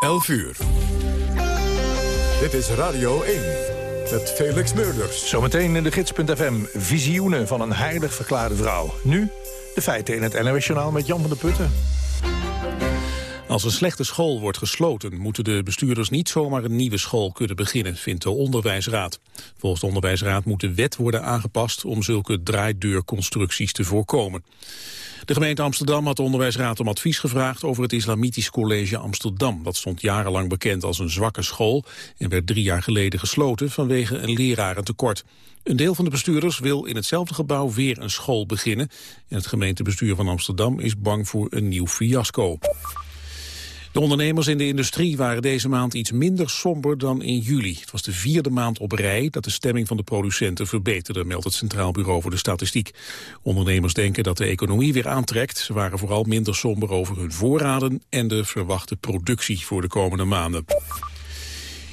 11 uur. Dit is Radio 1 met Felix Meurders. Zometeen in de gids.fm visioenen van een heilig verklaarde vrouw. Nu de feiten in het NOS-journaal met Jan van der Putten. Als een slechte school wordt gesloten, moeten de bestuurders niet zomaar een nieuwe school kunnen beginnen, vindt de Onderwijsraad. Volgens de Onderwijsraad moet de wet worden aangepast om zulke draaideurconstructies te voorkomen. De gemeente Amsterdam had de Onderwijsraad om advies gevraagd over het Islamitisch College Amsterdam. Dat stond jarenlang bekend als een zwakke school en werd drie jaar geleden gesloten vanwege een lerarentekort. Een deel van de bestuurders wil in hetzelfde gebouw weer een school beginnen. En het gemeentebestuur van Amsterdam is bang voor een nieuw fiasco. De ondernemers in de industrie waren deze maand iets minder somber dan in juli. Het was de vierde maand op rij dat de stemming van de producenten verbeterde, meldt het Centraal Bureau voor de Statistiek. Ondernemers denken dat de economie weer aantrekt. Ze waren vooral minder somber over hun voorraden en de verwachte productie voor de komende maanden.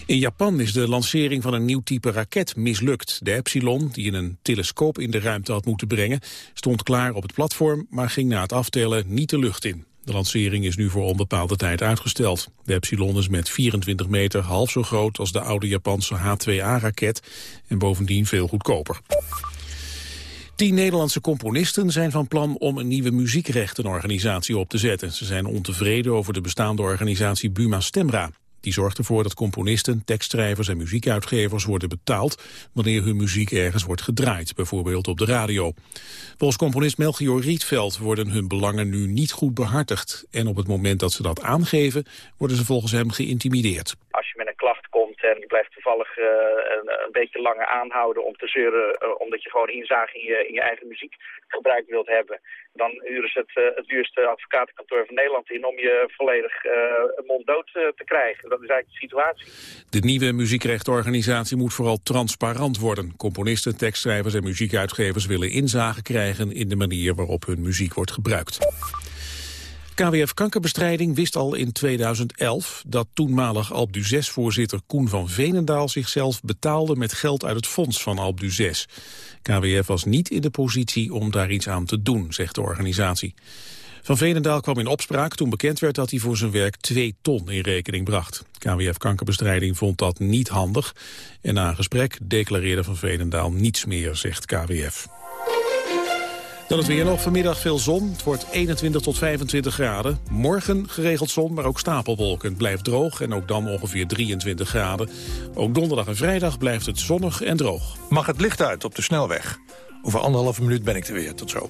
In Japan is de lancering van een nieuw type raket mislukt. De Epsilon, die een telescoop in de ruimte had moeten brengen, stond klaar op het platform, maar ging na het aftellen niet de lucht in. De lancering is nu voor onbepaalde tijd uitgesteld. De Epsilon is met 24 meter half zo groot als de oude Japanse H-2A-raket en bovendien veel goedkoper. Tien Nederlandse componisten zijn van plan om een nieuwe muziekrechtenorganisatie op te zetten. Ze zijn ontevreden over de bestaande organisatie Buma Stemra. Die zorgt ervoor dat componisten, tekstschrijvers en muziekuitgevers worden betaald wanneer hun muziek ergens wordt gedraaid, bijvoorbeeld op de radio. Volgens componist Melchior Rietveld worden hun belangen nu niet goed behartigd en op het moment dat ze dat aangeven worden ze volgens hem geïntimideerd met een klacht komt en je blijft toevallig uh, een, een, beetje langer aanhouden om te zeuren uh, omdat je gewoon inzage in je, in je eigen muziek gebruikt wilt hebben, dan huren ze het, uh, het duurste advocatenkantoor van Nederland in om je volledig monddood te krijgen. Dat is eigenlijk de situatie. De nieuwe muziekrechtenorganisatie moet vooral transparant worden. Componisten, tekstschrijvers en muziekuitgevers willen inzage krijgen in de manier waarop hun muziek wordt gebruikt. KWF Kankerbestrijding wist al in 2011 dat toenmalig Alp voorzitter Koen van Venendaal zichzelf betaalde met geld uit het fonds van Alp 6. KWF was niet in de positie om daar iets aan te doen, zegt de organisatie. Van Venendaal kwam in opspraak toen bekend werd dat hij voor zijn werk 2 ton in rekening bracht. KWF Kankerbestrijding vond dat niet handig en na een gesprek declareerde Van Venendaal niets meer, zegt KWF. Dan het weer nog. Vanmiddag veel zon. Het wordt 21 tot 25 graden. Morgen geregeld zon, maar ook stapelwolken. Het blijft droog en ook dan ongeveer 23 graden. Ook donderdag en vrijdag blijft het zonnig en droog. Mag het licht uit op de snelweg. Over anderhalve minuut ben ik er weer. Tot zo.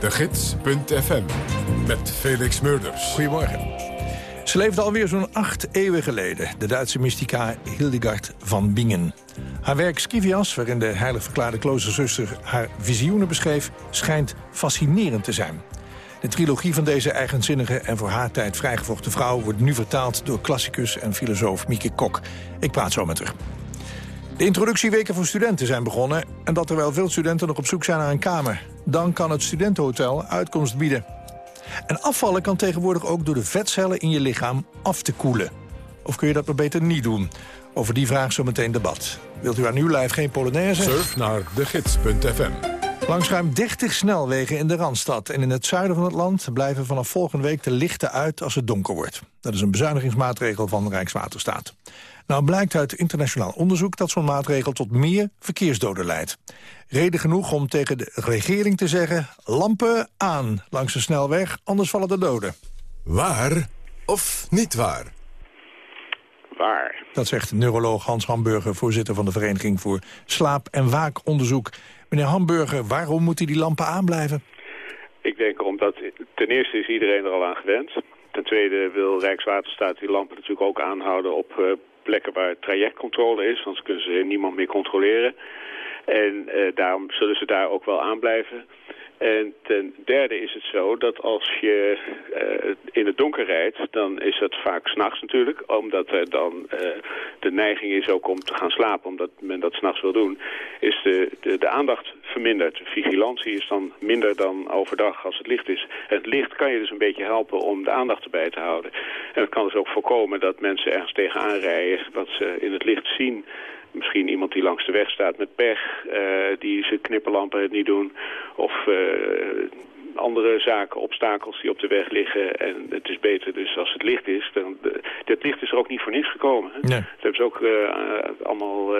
De Gids.fm. Met Felix Meurders. Goedemorgen. Ze leefde alweer zo'n acht eeuwen geleden, de Duitse mystica Hildegard van Bingen. Haar werk Scivias, waarin de heilig verklaarde kloosterzuster haar visioenen beschreef, schijnt fascinerend te zijn. De trilogie van deze eigenzinnige en voor haar tijd vrijgevochten vrouw... wordt nu vertaald door klassicus en filosoof Mieke Kok. Ik praat zo met haar. De introductieweken voor studenten zijn begonnen... en dat terwijl veel studenten nog op zoek zijn naar een kamer. Dan kan het studentenhotel uitkomst bieden. En afvallen kan tegenwoordig ook door de vetcellen in je lichaam af te koelen. Of kun je dat maar beter niet doen? Over die vraag zometeen debat. Wilt u aan uw lijf geen Polonaise? Surf naar degids.fm. Langs ruim 30 snelwegen in de Randstad en in het zuiden van het land... blijven vanaf volgende week de lichten uit als het donker wordt. Dat is een bezuinigingsmaatregel van Rijkswaterstaat. Nou blijkt uit internationaal onderzoek dat zo'n maatregel tot meer verkeersdoden leidt. Reden genoeg om tegen de regering te zeggen... lampen aan langs de snelweg, anders vallen de doden. Waar of niet waar? Waar. Dat zegt neuroloog Hans Hamburger, voorzitter van de Vereniging voor Slaap- en Waakonderzoek. Meneer Hamburger, waarom moeten die lampen aanblijven? Ik denk omdat ten eerste is iedereen er al aan gewend. Ten tweede wil Rijkswaterstaat die lampen natuurlijk ook aanhouden op uh, plekken waar trajectcontrole is. Anders kunnen ze niemand meer controleren. En uh, daarom zullen ze daar ook wel aanblijven. En ten derde is het zo dat als je uh, in het donker rijdt, dan is dat vaak s'nachts natuurlijk. Omdat er dan uh, de neiging is ook om te gaan slapen, omdat men dat s'nachts wil doen. Is de, de, aandacht verminderd. De vigilantie is dan minder dan overdag als het licht is. Het licht kan je dus een beetje helpen om de aandacht erbij te houden. En het kan dus ook voorkomen dat mensen ergens tegenaan rijden wat ze in het licht zien misschien iemand die langs de weg staat met pech, uh, die zijn knipperlampen het niet doen. Of uh, andere zaken, obstakels die op de weg liggen. En het is beter dus als het licht is. Dan, dit licht is er ook niet voor niks gekomen. Hè? Nee. Dat hebben ze ook uh, allemaal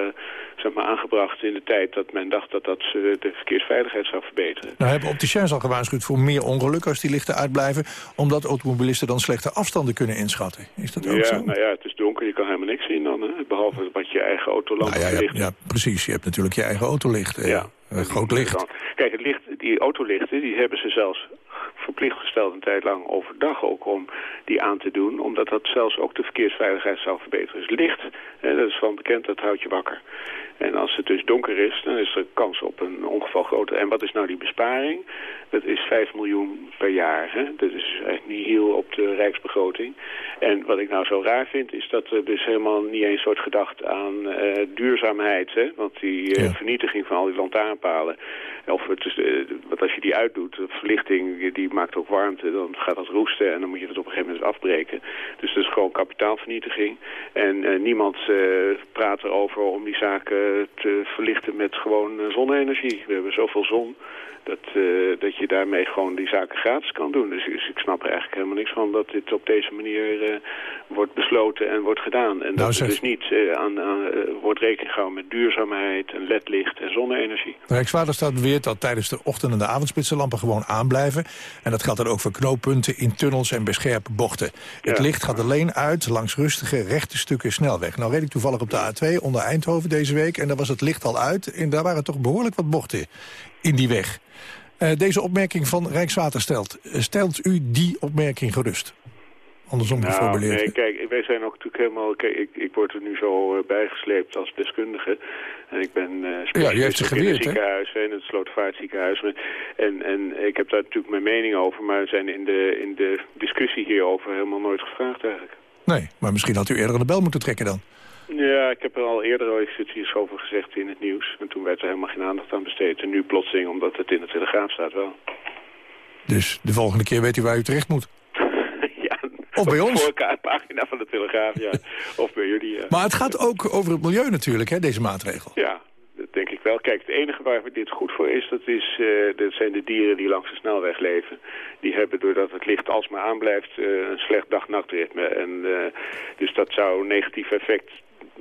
zeg maar aangebracht in de tijd dat men dacht dat dat de verkeersveiligheid zou verbeteren. Nou hebben opticiens al gewaarschuwd voor meer ongeluk als die lichten uitblijven. Omdat automobilisten dan slechte afstanden kunnen inschatten. Is dat ook ja, zo? Nou ja, het is donker, je kan helemaal niks zien dan. Hè? Behalve wat je eigen autolamp nou ja, ja, ja, precies. Je hebt natuurlijk je eigen autolicht. Ja. Groot licht. Kijk, het licht, die autolichten, die hebben ze zelfs verplicht gesteld een tijd lang overdag ook om die aan te doen. Omdat dat zelfs ook de verkeersveiligheid zou verbeteren. Dus licht, hè, dat is van bekend, dat houdt je wakker. En als het dus donker is, dan is er kans op een ongeval groter. En wat is nou die besparing? Dat is 5 miljoen per jaar. Hè? Dat is eigenlijk niet heel op de rijksbegroting. En wat ik nou zo raar vind, is dat er dus helemaal niet eens wordt gedacht aan uh, duurzaamheid. Hè? Want die uh, ja. vernietiging van al die lantaarnpalen, of het is, uh, wat als je die uitdoet, de verlichting die maakt ook warmte, dan gaat dat roesten en dan moet je dat op een gegeven moment afbreken. Dus dat is gewoon kapitaalvernietiging. En niemand praat erover om die zaken te verlichten met gewoon zonne-energie. We hebben zoveel zon dat, uh, dat je daarmee gewoon die zaken gratis kan doen. Dus, dus, ik snap er eigenlijk helemaal niks van dat dit op deze manier uh, wordt besloten en wordt gedaan. En nou, dat zeg... dus niet uh, aan, aan wordt rekening gehouden met duurzaamheid en ledlicht en zonne-energie. Rijkswaterstaat beweert dat tijdens de ochtend- en de avondspitsenlampen gewoon aanblijven. En dat geldt dan ook voor knooppunten in tunnels en bij scherpe bochten. Het licht gaat alleen uit langs rustige rechte stukken snelweg. Nou reed ik toevallig op de A2 onder Eindhoven deze week... en daar was het licht al uit en daar waren toch behoorlijk wat bochten in die weg. Uh, deze opmerking van Rijkswaterstaat, stelt u die opmerking gerust? Andersom Nou, geformuleerd. nee, kijk, wij zijn ook natuurlijk helemaal... Kijk, ik, ik word er nu zo uh, bijgesleept als deskundige. En ik ben uh, Ja, u heeft zich in het geweerd, hè? ziekenhuis, in het Slotervaartziekenhuis. En, en ik heb daar natuurlijk mijn mening over, maar we zijn in de, in de discussie hierover helemaal nooit gevraagd eigenlijk. Nee, maar misschien had u eerder aan de bel moeten trekken dan. Ja, ik heb er al eerder ooit iets over gezegd in het nieuws. En toen werd er helemaal geen aandacht aan besteed. En nu plotseling, omdat het in de Telegraaf staat, wel. Dus de volgende keer weet u waar u terecht moet. Of bij ons. Elkaar pagina van de Telegraaf, ja. of bij jullie, ja. Maar het gaat ook over het milieu natuurlijk, hè, deze maatregel. Ja, dat denk ik wel. Kijk, het enige waar dit goed voor is, dat, is, uh, dat zijn de dieren die langs de snelweg leven. Die hebben, doordat het licht alsmaar aanblijft, uh, een slecht dag-nachtritme. En uh, dus dat zou een negatief effect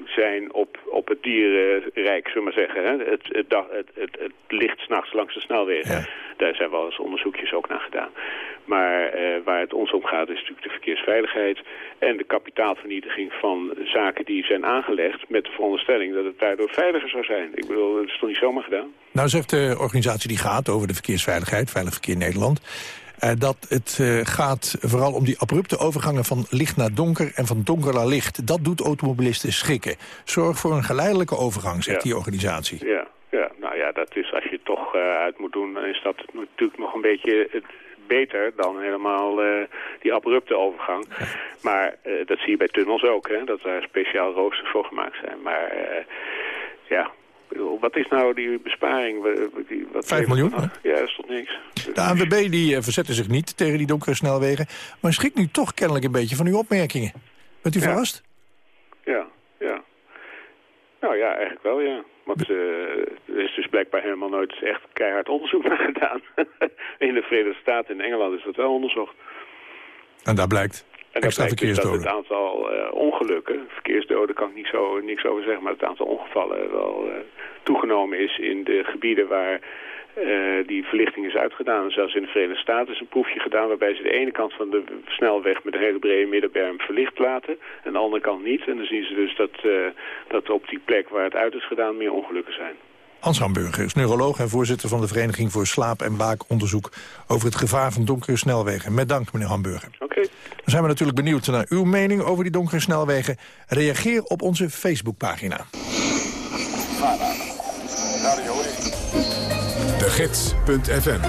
zijn op, op het dierenrijk, zullen we maar zeggen. Hè? Het, het, dag, het, het, het licht s'nachts langs de snelweg. Ja. Daar zijn wel eens onderzoekjes ook naar gedaan. Maar uh, waar het ons om gaat is natuurlijk de verkeersveiligheid... en de kapitaalvernietiging van zaken die zijn aangelegd... met de veronderstelling dat het daardoor veiliger zou zijn. Ik bedoel, dat is toch niet zomaar gedaan? Nou zegt de organisatie die gaat over de verkeersveiligheid... Veilig Verkeer Nederland... Uh, dat het uh, gaat vooral om die abrupte overgangen van licht naar donker en van donker naar licht. Dat doet automobilisten schrikken. Zorg voor een geleidelijke overgang, zegt Ja. die organisatie. Ja, ja, nou ja, dat is als je het toch uh, uit moet doen, dan is dat natuurlijk nog een beetje het beter dan helemaal uh, die abrupte overgang. Maar uh, dat zie je bij tunnels ook, hè, dat daar speciaal roosters voor gemaakt zijn. Maar uh, ja, wat is nou die besparing? Wat 5 miljoen, Ah, Ja, dat is toch niks. De ANWB die eh, verzette zich niet tegen die donkere snelwegen... maar schrikt nu toch kennelijk een beetje van uw opmerkingen. Bent u Ja. verrast? Ja, ja. Nou ja, eigenlijk wel, ja. Want eh, er is dus blijkbaar helemaal nooit echt keihard onderzoek naar gedaan. in de Verenigde Staten en Engeland is dat wel onderzocht. En daar blijkt En dat blijkt dus dat het aantal eh, ongelukken, verkeersdoden kan ik niet zo, niks over zeggen, maar het aantal ongevallen wel eh, toegenomen is in de gebieden waar eh, die verlichting is uitgedaan. Zelfs in de Verenigde Staten is een proefje gedaan waarbij ze de ene kant van de snelweg met een hele brede middenberm verlicht laten en de andere kant niet. En dan zien ze dus dat, dat op die plek waar het uit is gedaan meer ongelukken zijn. Hans Hamburger is neuroloog en voorzitter van de Vereniging voor Slaap- en Baakonderzoek... over het gevaar van donkere snelwegen. Met dank, meneer Hamburger. Oké. Dan zijn we natuurlijk benieuwd naar uw mening over die donkere snelwegen. Reageer op onze Facebookpagina. De Gids.fm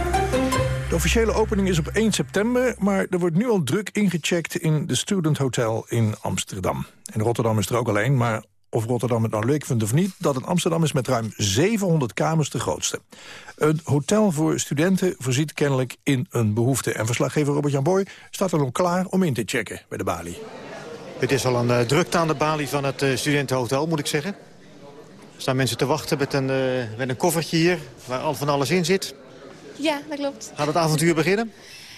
De officiële opening is op 1 september, maar er wordt nu al druk ingecheckt in de Student Hotel in Amsterdam. In Rotterdam is er ook alleen, maar of Rotterdam het nou leuk vindt of niet, dat in Amsterdam is met ruim 700 kamers de grootste. Een hotel voor studenten voorziet kennelijk in een behoefte. En verslaggever Robert-Jan Boy staat er al klaar om in te checken bij de balie. Het is al een eh, drukte aan de balie van het eh, studentenhotel, moet ik zeggen. Er staan mensen te wachten met een, eh, met een koffertje hier, waar al van alles in zit. Ja, dat klopt. Gaat het avontuur beginnen?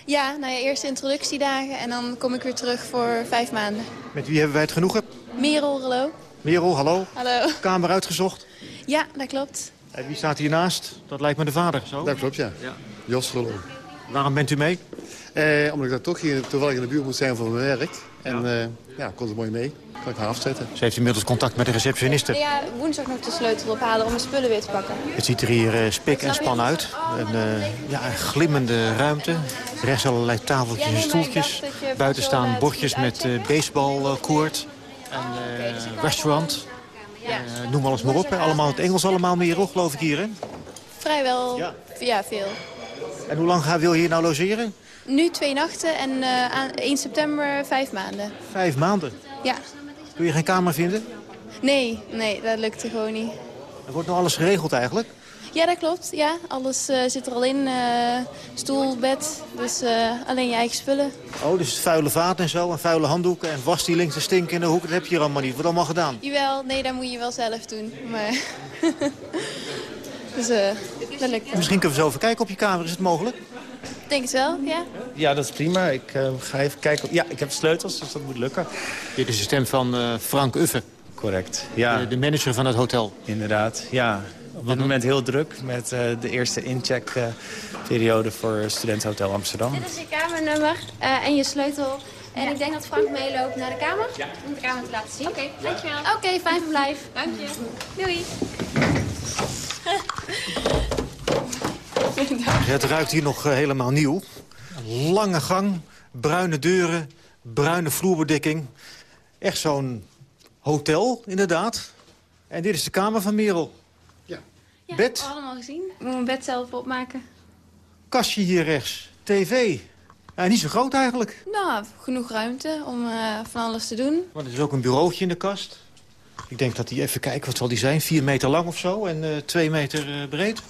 Ja, nou ja, eerst introductiedagen en dan kom ik weer terug voor vijf maanden. Met wie hebben wij het genoegen? Merel, hallo. Merel, hallo. Hallo. Kamer uitgezocht. Ja, dat klopt. En wie staat hiernaast? Dat lijkt me de vader, zo? Dat klopt, ja. Jos Rollo. Waarom bent u mee? Eh, omdat ik daar toch hier toevallig in de buurt moet zijn voor mijn werk. En ja, ja kon er mooi mee. Kan ik haar afzetten. Ze heeft inmiddels contact met de receptioniste. Ja, woensdag nog de sleutel ophalen om mijn spullen weer te pakken. Het ziet er hier eh, spik en span uit. Een, eh, ja, een glimmende ruimte. Rechts allerlei tafeltjes en stoeltjes. Buiten staan bordjes met uh, baseballkoord. En uh, restaurant. Uh, noem alles maar op. Hè. Allemaal het Engels allemaal meer, geloof ik hier, hè? Vrijwel, ja, ja veel. En hoe lang wil je hier nou logeren? Nu twee nachten en uh, aan 1 september vijf maanden. Vijf maanden? Ja. Kun je geen kamer vinden? Nee, nee, dat lukte gewoon niet. Er wordt nou alles geregeld eigenlijk? Ja, dat klopt. Ja, alles uh, zit er al in. Uh, stoel, bed, dus uh, alleen je eigen spullen. Oh, dus vuile vaat en zo, en vuile handdoeken en was die links te stinken in de hoek. Dat heb je hier allemaal niet. Wordt allemaal gedaan? Jawel, nee, dat moet je wel zelf doen. Maar... dus dat lukt Misschien kunnen we zo even kijken op je kamer. Is het mogelijk? denk het wel, ja. Ja, dat is prima. Ik uh, ga even kijken. Ja, ik heb sleutels, dus dat moet lukken. Dit is de stem van uh, Frank Uffe. Correct, ja. De, de, manager van het hotel. Inderdaad, ja. Op dit moment heel druk met uh, de eerste incheckperiode voor Studentenhotel Amsterdam. Dit is je kamernummer en je sleutel. En ja. ik denk dat Frank meeloopt naar de kamer. Ja. Om de kamer te laten zien. Oké, okay, dankjewel. Oké, okay, fijn verblijf. Dank je. Doei. Het ruikt hier nog uh, helemaal nieuw. Lange gang, bruine deuren, bruine vloerbedekking. Echt zo'n hotel, inderdaad. En dit is de kamer van Merel. Ja. bed. allemaal gezien. Ik moet mijn bed zelf opmaken. Kastje hier rechts. TV. Ja, niet zo groot eigenlijk. Nou, genoeg ruimte om uh, van alles te doen. Maar er is ook een bureautje in de kast. Ik denk dat die, even kijken, wat zal die zijn? Vier meter lang of zo en uh, twee meter uh, breed.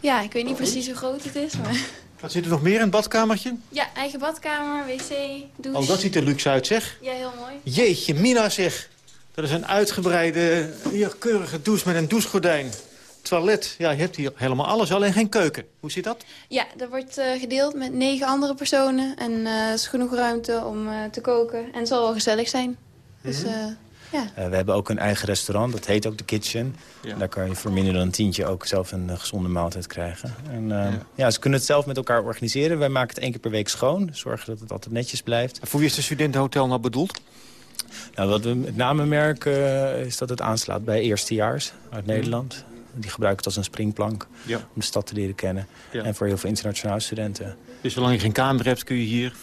Ja, ik weet niet precies hoe groot het is, maar... Wat zit er nog meer in het badkamertje? Ja, eigen badkamer, wc, douche. Oh, dat ziet er luxe uit, zeg. Ja, heel mooi. Jeetje, Mina, zeg. Dat is een uitgebreide, hier, keurige douche met een douchegordijn. Toilet, ja, je hebt hier helemaal alles, alleen geen keuken. Hoe zit dat? Ja, dat wordt uh, gedeeld met negen andere personen. En uh, er is genoeg ruimte om uh, te koken. En het zal wel gezellig zijn. Dus, Mhm. ja. Uh, we hebben ook een eigen restaurant, dat heet ook de Kitchen. Ja. Daar kan je voor minder dan een tientje ook zelf een uh, gezonde maaltijd krijgen. En, uh, ja. ja. ze kunnen het zelf met elkaar organiseren. Wij maken het één keer per week schoon. Zorgen dat het altijd netjes blijft. En voor wie is de studentenhotel nou bedoeld? Nou, wat we met name merken is dat het aanslaat bij eerstejaars uit Nederland. Die gebruiken het als een springplank ja. om de stad te leren kennen. En voor heel veel internationale studenten. Dus zolang je geen kamer hebt kun je hier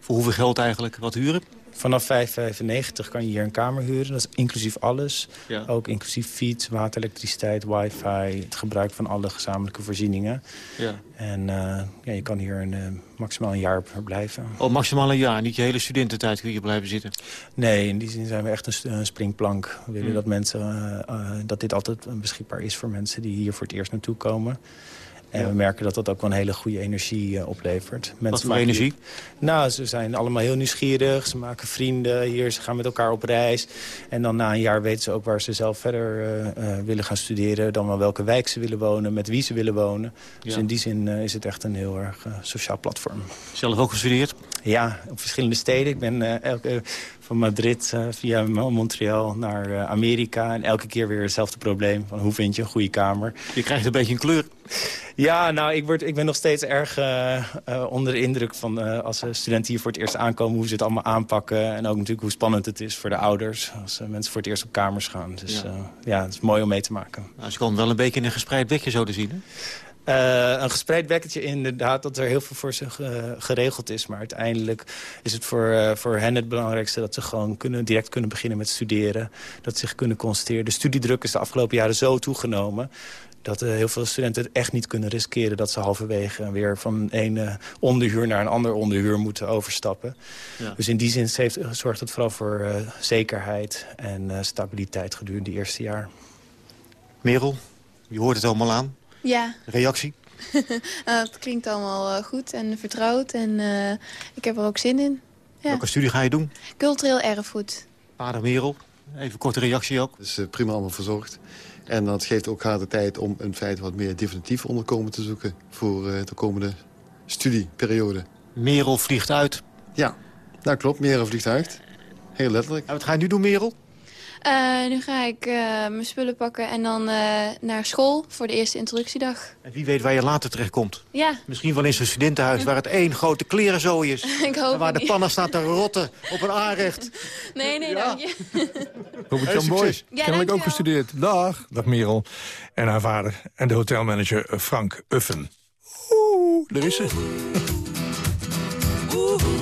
voor hoeveel geld eigenlijk wat huren? Vanaf 5,95 kan je hier een kamer huren. Dat is inclusief alles. Ook inclusief fiets, water, elektriciteit, wifi. Het gebruik van alle gezamenlijke voorzieningen. Ja. En uh, ja, je kan hier een, uh, maximaal een jaar verblijven. Oh, maximaal een jaar? Niet je hele studententijd kun je blijven zitten? Nee, in die zin zijn we echt een, een springplank. We willen hmm. dat, mensen, uh, dat dit altijd beschikbaar is voor mensen die hier voor het eerst naartoe komen. En we merken dat dat ook wel een hele goede energie uh, oplevert. Mensen Wat voor energie? nou, ze zijn allemaal heel nieuwsgierig. Ze maken vrienden hier. Ze gaan met elkaar op reis. En dan na een jaar weten ze ook waar ze zelf verder uh, uh, willen gaan studeren. Dan wel welke wijk ze willen wonen. Met wie ze willen wonen. Dus in die zin is het echt een heel erg sociaal platform. Zelf ook gestudeerd? Ja, op verschillende steden. Ik ben elke, van Madrid via Montreal naar Amerika. En elke keer weer hetzelfde probleem. Van hoe vind je een goede kamer? Je krijgt een beetje een kleur. Ja, nou, ik, word, ik ben nog steeds erg uh, uh, onder de indruk van uh, als studenten hier voor het eerst aankomen... hoe ze het allemaal aanpakken. En ook natuurlijk hoe spannend het is voor de ouders... als mensen voor het eerst op kamers gaan. Dus ja, ja het is mooi om mee te maken. Nou, ze komen wel een beetje in een gespreid bekje zo te zien, hè? Uh, een gespreid bekketje inderdaad, dat er heel veel voor ze geregeld is. Maar uiteindelijk is het voor, uh, voor hen het belangrijkste... dat ze gewoon kunnen, direct kunnen beginnen met studeren. Dat ze zich kunnen concentreren. De studiedruk is de afgelopen jaren zo toegenomen dat uh, heel veel studenten het echt niet kunnen riskeren... dat ze halverwege weer van een uh, onderhuur naar een ander onderhuur moeten overstappen. Ja. Dus in die zin heeft, zorgt het vooral voor uh, zekerheid en stabiliteit gedurende het eerste jaar. Merel, je hoort het allemaal aan. Ja. Reactie? nou, het klinkt allemaal goed en vertrouwd en ik heb er ook zin in. Ja. Welke studie ga je doen? Cultureel erfgoed. Merel, even korte reactie ook. Het is prima allemaal verzorgd. En dat geeft ook haar de tijd om in feite wat meer definitief onderkomen te zoeken... voor uh, de komende studieperiode. Merel vliegt uit. Ja, dat klopt. Merel vliegt uit. Heel letterlijk. En wat ga je nu doen, Merel? Uh, nu ga ik uh, mijn spullen pakken en dan uh, naar school voor de eerste introductiedag. En wie weet waar je later terechtkomt. Ja. Misschien wel in zo'n studentenhuis waar het één grote klerenzooi is. ik hoop en waar de pannen staan te rotten op een aanrecht. Nee, nee, ja. dank je. Robert Jan Boys, ja, kennelijk ook gestudeerd. Dag, dag Merel. En haar vader en de hotelmanager Frank Uffen. Oeh, daar is ze. knows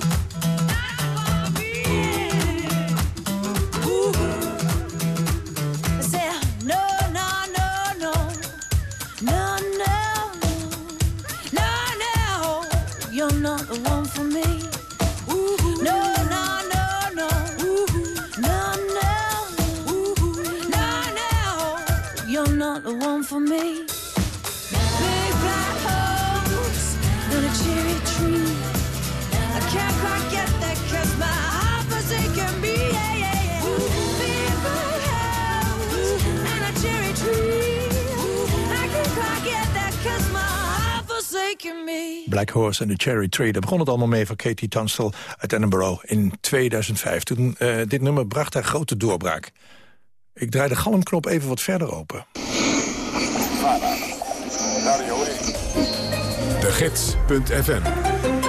Black Horse en the Cherry Tree. Daar begon het allemaal mee van Katie Tunstall uit Edinburgh in 2005. Toen, uh, dit nummer bracht haar grote doorbraak. Ik draai de galmknop even wat verder open. De Gids.fm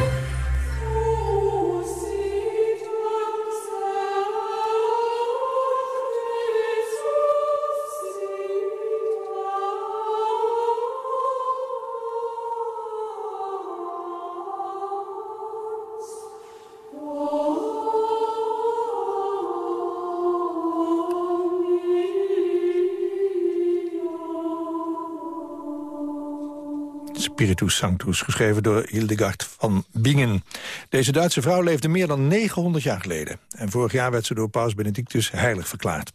Spiritus Sanctus, geschreven door Hildegard van Bingen. Deze Duitse vrouw leefde meer dan 900 jaar geleden. En vorig jaar werd ze door paus Benedictus heilig verklaard.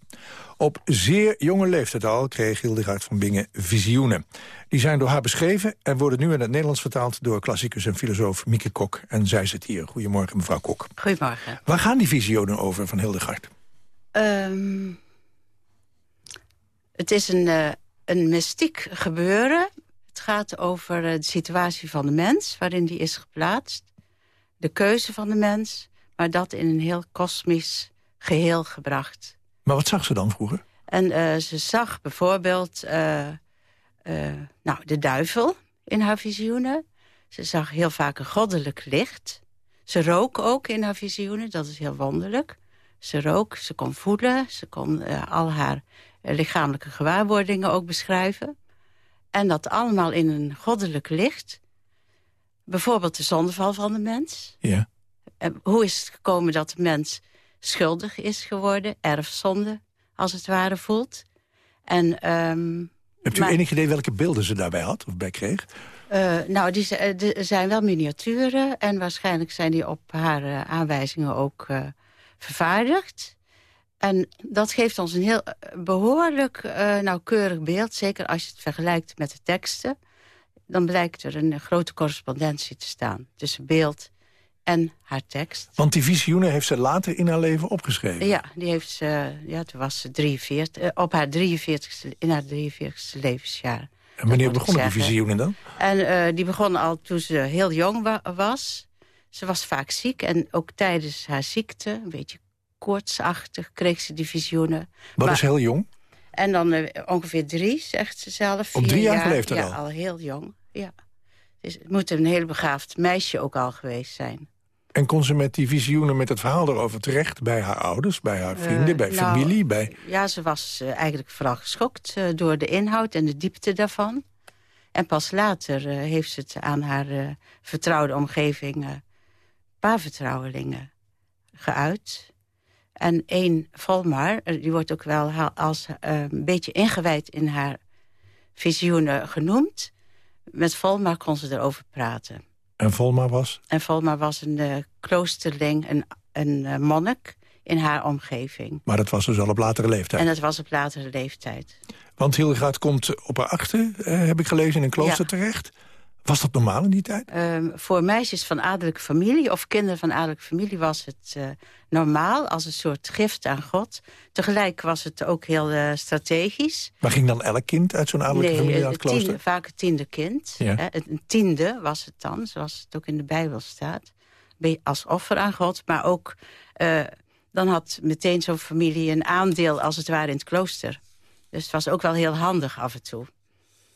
Op zeer jonge leeftijd al kreeg Hildegard van Bingen visioenen. Die zijn door haar beschreven en worden nu in het Nederlands vertaald... door klassicus en filosoof Mieke Kok. En zij zit hier. Goedemorgen, mevrouw Kok. Goedemorgen. Waar gaan die visioenen over van Hildegard? Um, het is een, uh, een mystiek gebeuren het gaat over eh, de situatie van de mens, waarin die is geplaatst. De keuze van de mens, maar dat in een heel kosmisch geheel gebracht. Maar wat zag ze dan vroeger? En uh, ze zag bijvoorbeeld uh, nou, de duivel in haar visioenen. Ze zag heel vaak een goddelijk licht. Ze rook ook in haar visioenen, dat is heel wonderlijk. Ze rook, ze kon voelen, ze kon al haar lichamelijke gewaarwordingen ook beschrijven. En dat allemaal in een goddelijk licht. Bijvoorbeeld de zondeval van de mens. Ja. En hoe is het gekomen dat de mens schuldig is geworden? Erfzonde, als het ware, voelt. En, um, Hebt u maar, enig idee welke beelden ze daarbij had of bij kreeg? Uh, nou, die zijn wel miniaturen. En waarschijnlijk zijn die op haar uh, aanwijzingen ook uh, vervaardigd. En dat geeft ons een heel eh, behoorlijk uh, nauwkeurig beeld. Zeker als je het vergelijkt met de teksten. Dan blijkt er een grote correspondentie te staan tussen beeld en haar tekst. Want die visioenen heeft ze later in haar leven opgeschreven? Ja, die heeft ze, ja toen was ze 43, uh, op haar 43ste, in haar 43ste levensjaar. En wanneer begonnen die visioenen dan? En uh, die begonnen al toen ze heel jong wa was. Ze was vaak ziek en ook tijdens haar ziekte, een beetje koortsachtig, kreeg ze die visioenen. Maar, is heel jong? En dan uh, ongeveer drie, zegt ze zelf. Op drie jaar leeftijd ja, al? al heel jong, ja. Dus het moet een heel begaafd meisje ook al geweest zijn. En kon ze met die visioenen, met het verhaal erover terecht... bij haar ouders, bij haar vrienden, uh, bij nou, familie? Bij... Ja, ze was uh, eigenlijk vooral geschokt uh, door de inhoud en de diepte daarvan. En pas later heeft ze het aan haar vertrouwde omgeving... paar vertrouwelingen geuit. En één Volmar, die wordt ook wel als uh, een beetje ingewijd in haar visioenen genoemd. Met Volmar kon ze erover praten. En Volmar was? En Volmar was een uh, kloosterling, een, een uh, monnik in haar omgeving. Maar dat was dus al op latere leeftijd? En dat was op latere leeftijd. Want Hildegard komt op haar achter, heb ik gelezen, in een klooster ja. terecht. Was dat normaal in die tijd? Um, voor meisjes van adellijke familie of kinderen van adellijke familie was het uh, normaal als een soort gift aan God. Tegelijk was het ook heel uh, strategisch. Maar ging dan elk kind uit zo'n adellijke nee, familie uit het klooster? Tiende, vaak het tiende kind. Ja. Hè, een tiende was het dan, zoals het ook in de Bijbel staat. Als offer aan God, maar ook... Uh, dan had meteen zo'n familie een aandeel als het ware in het klooster. Dus het was ook wel heel handig af en toe.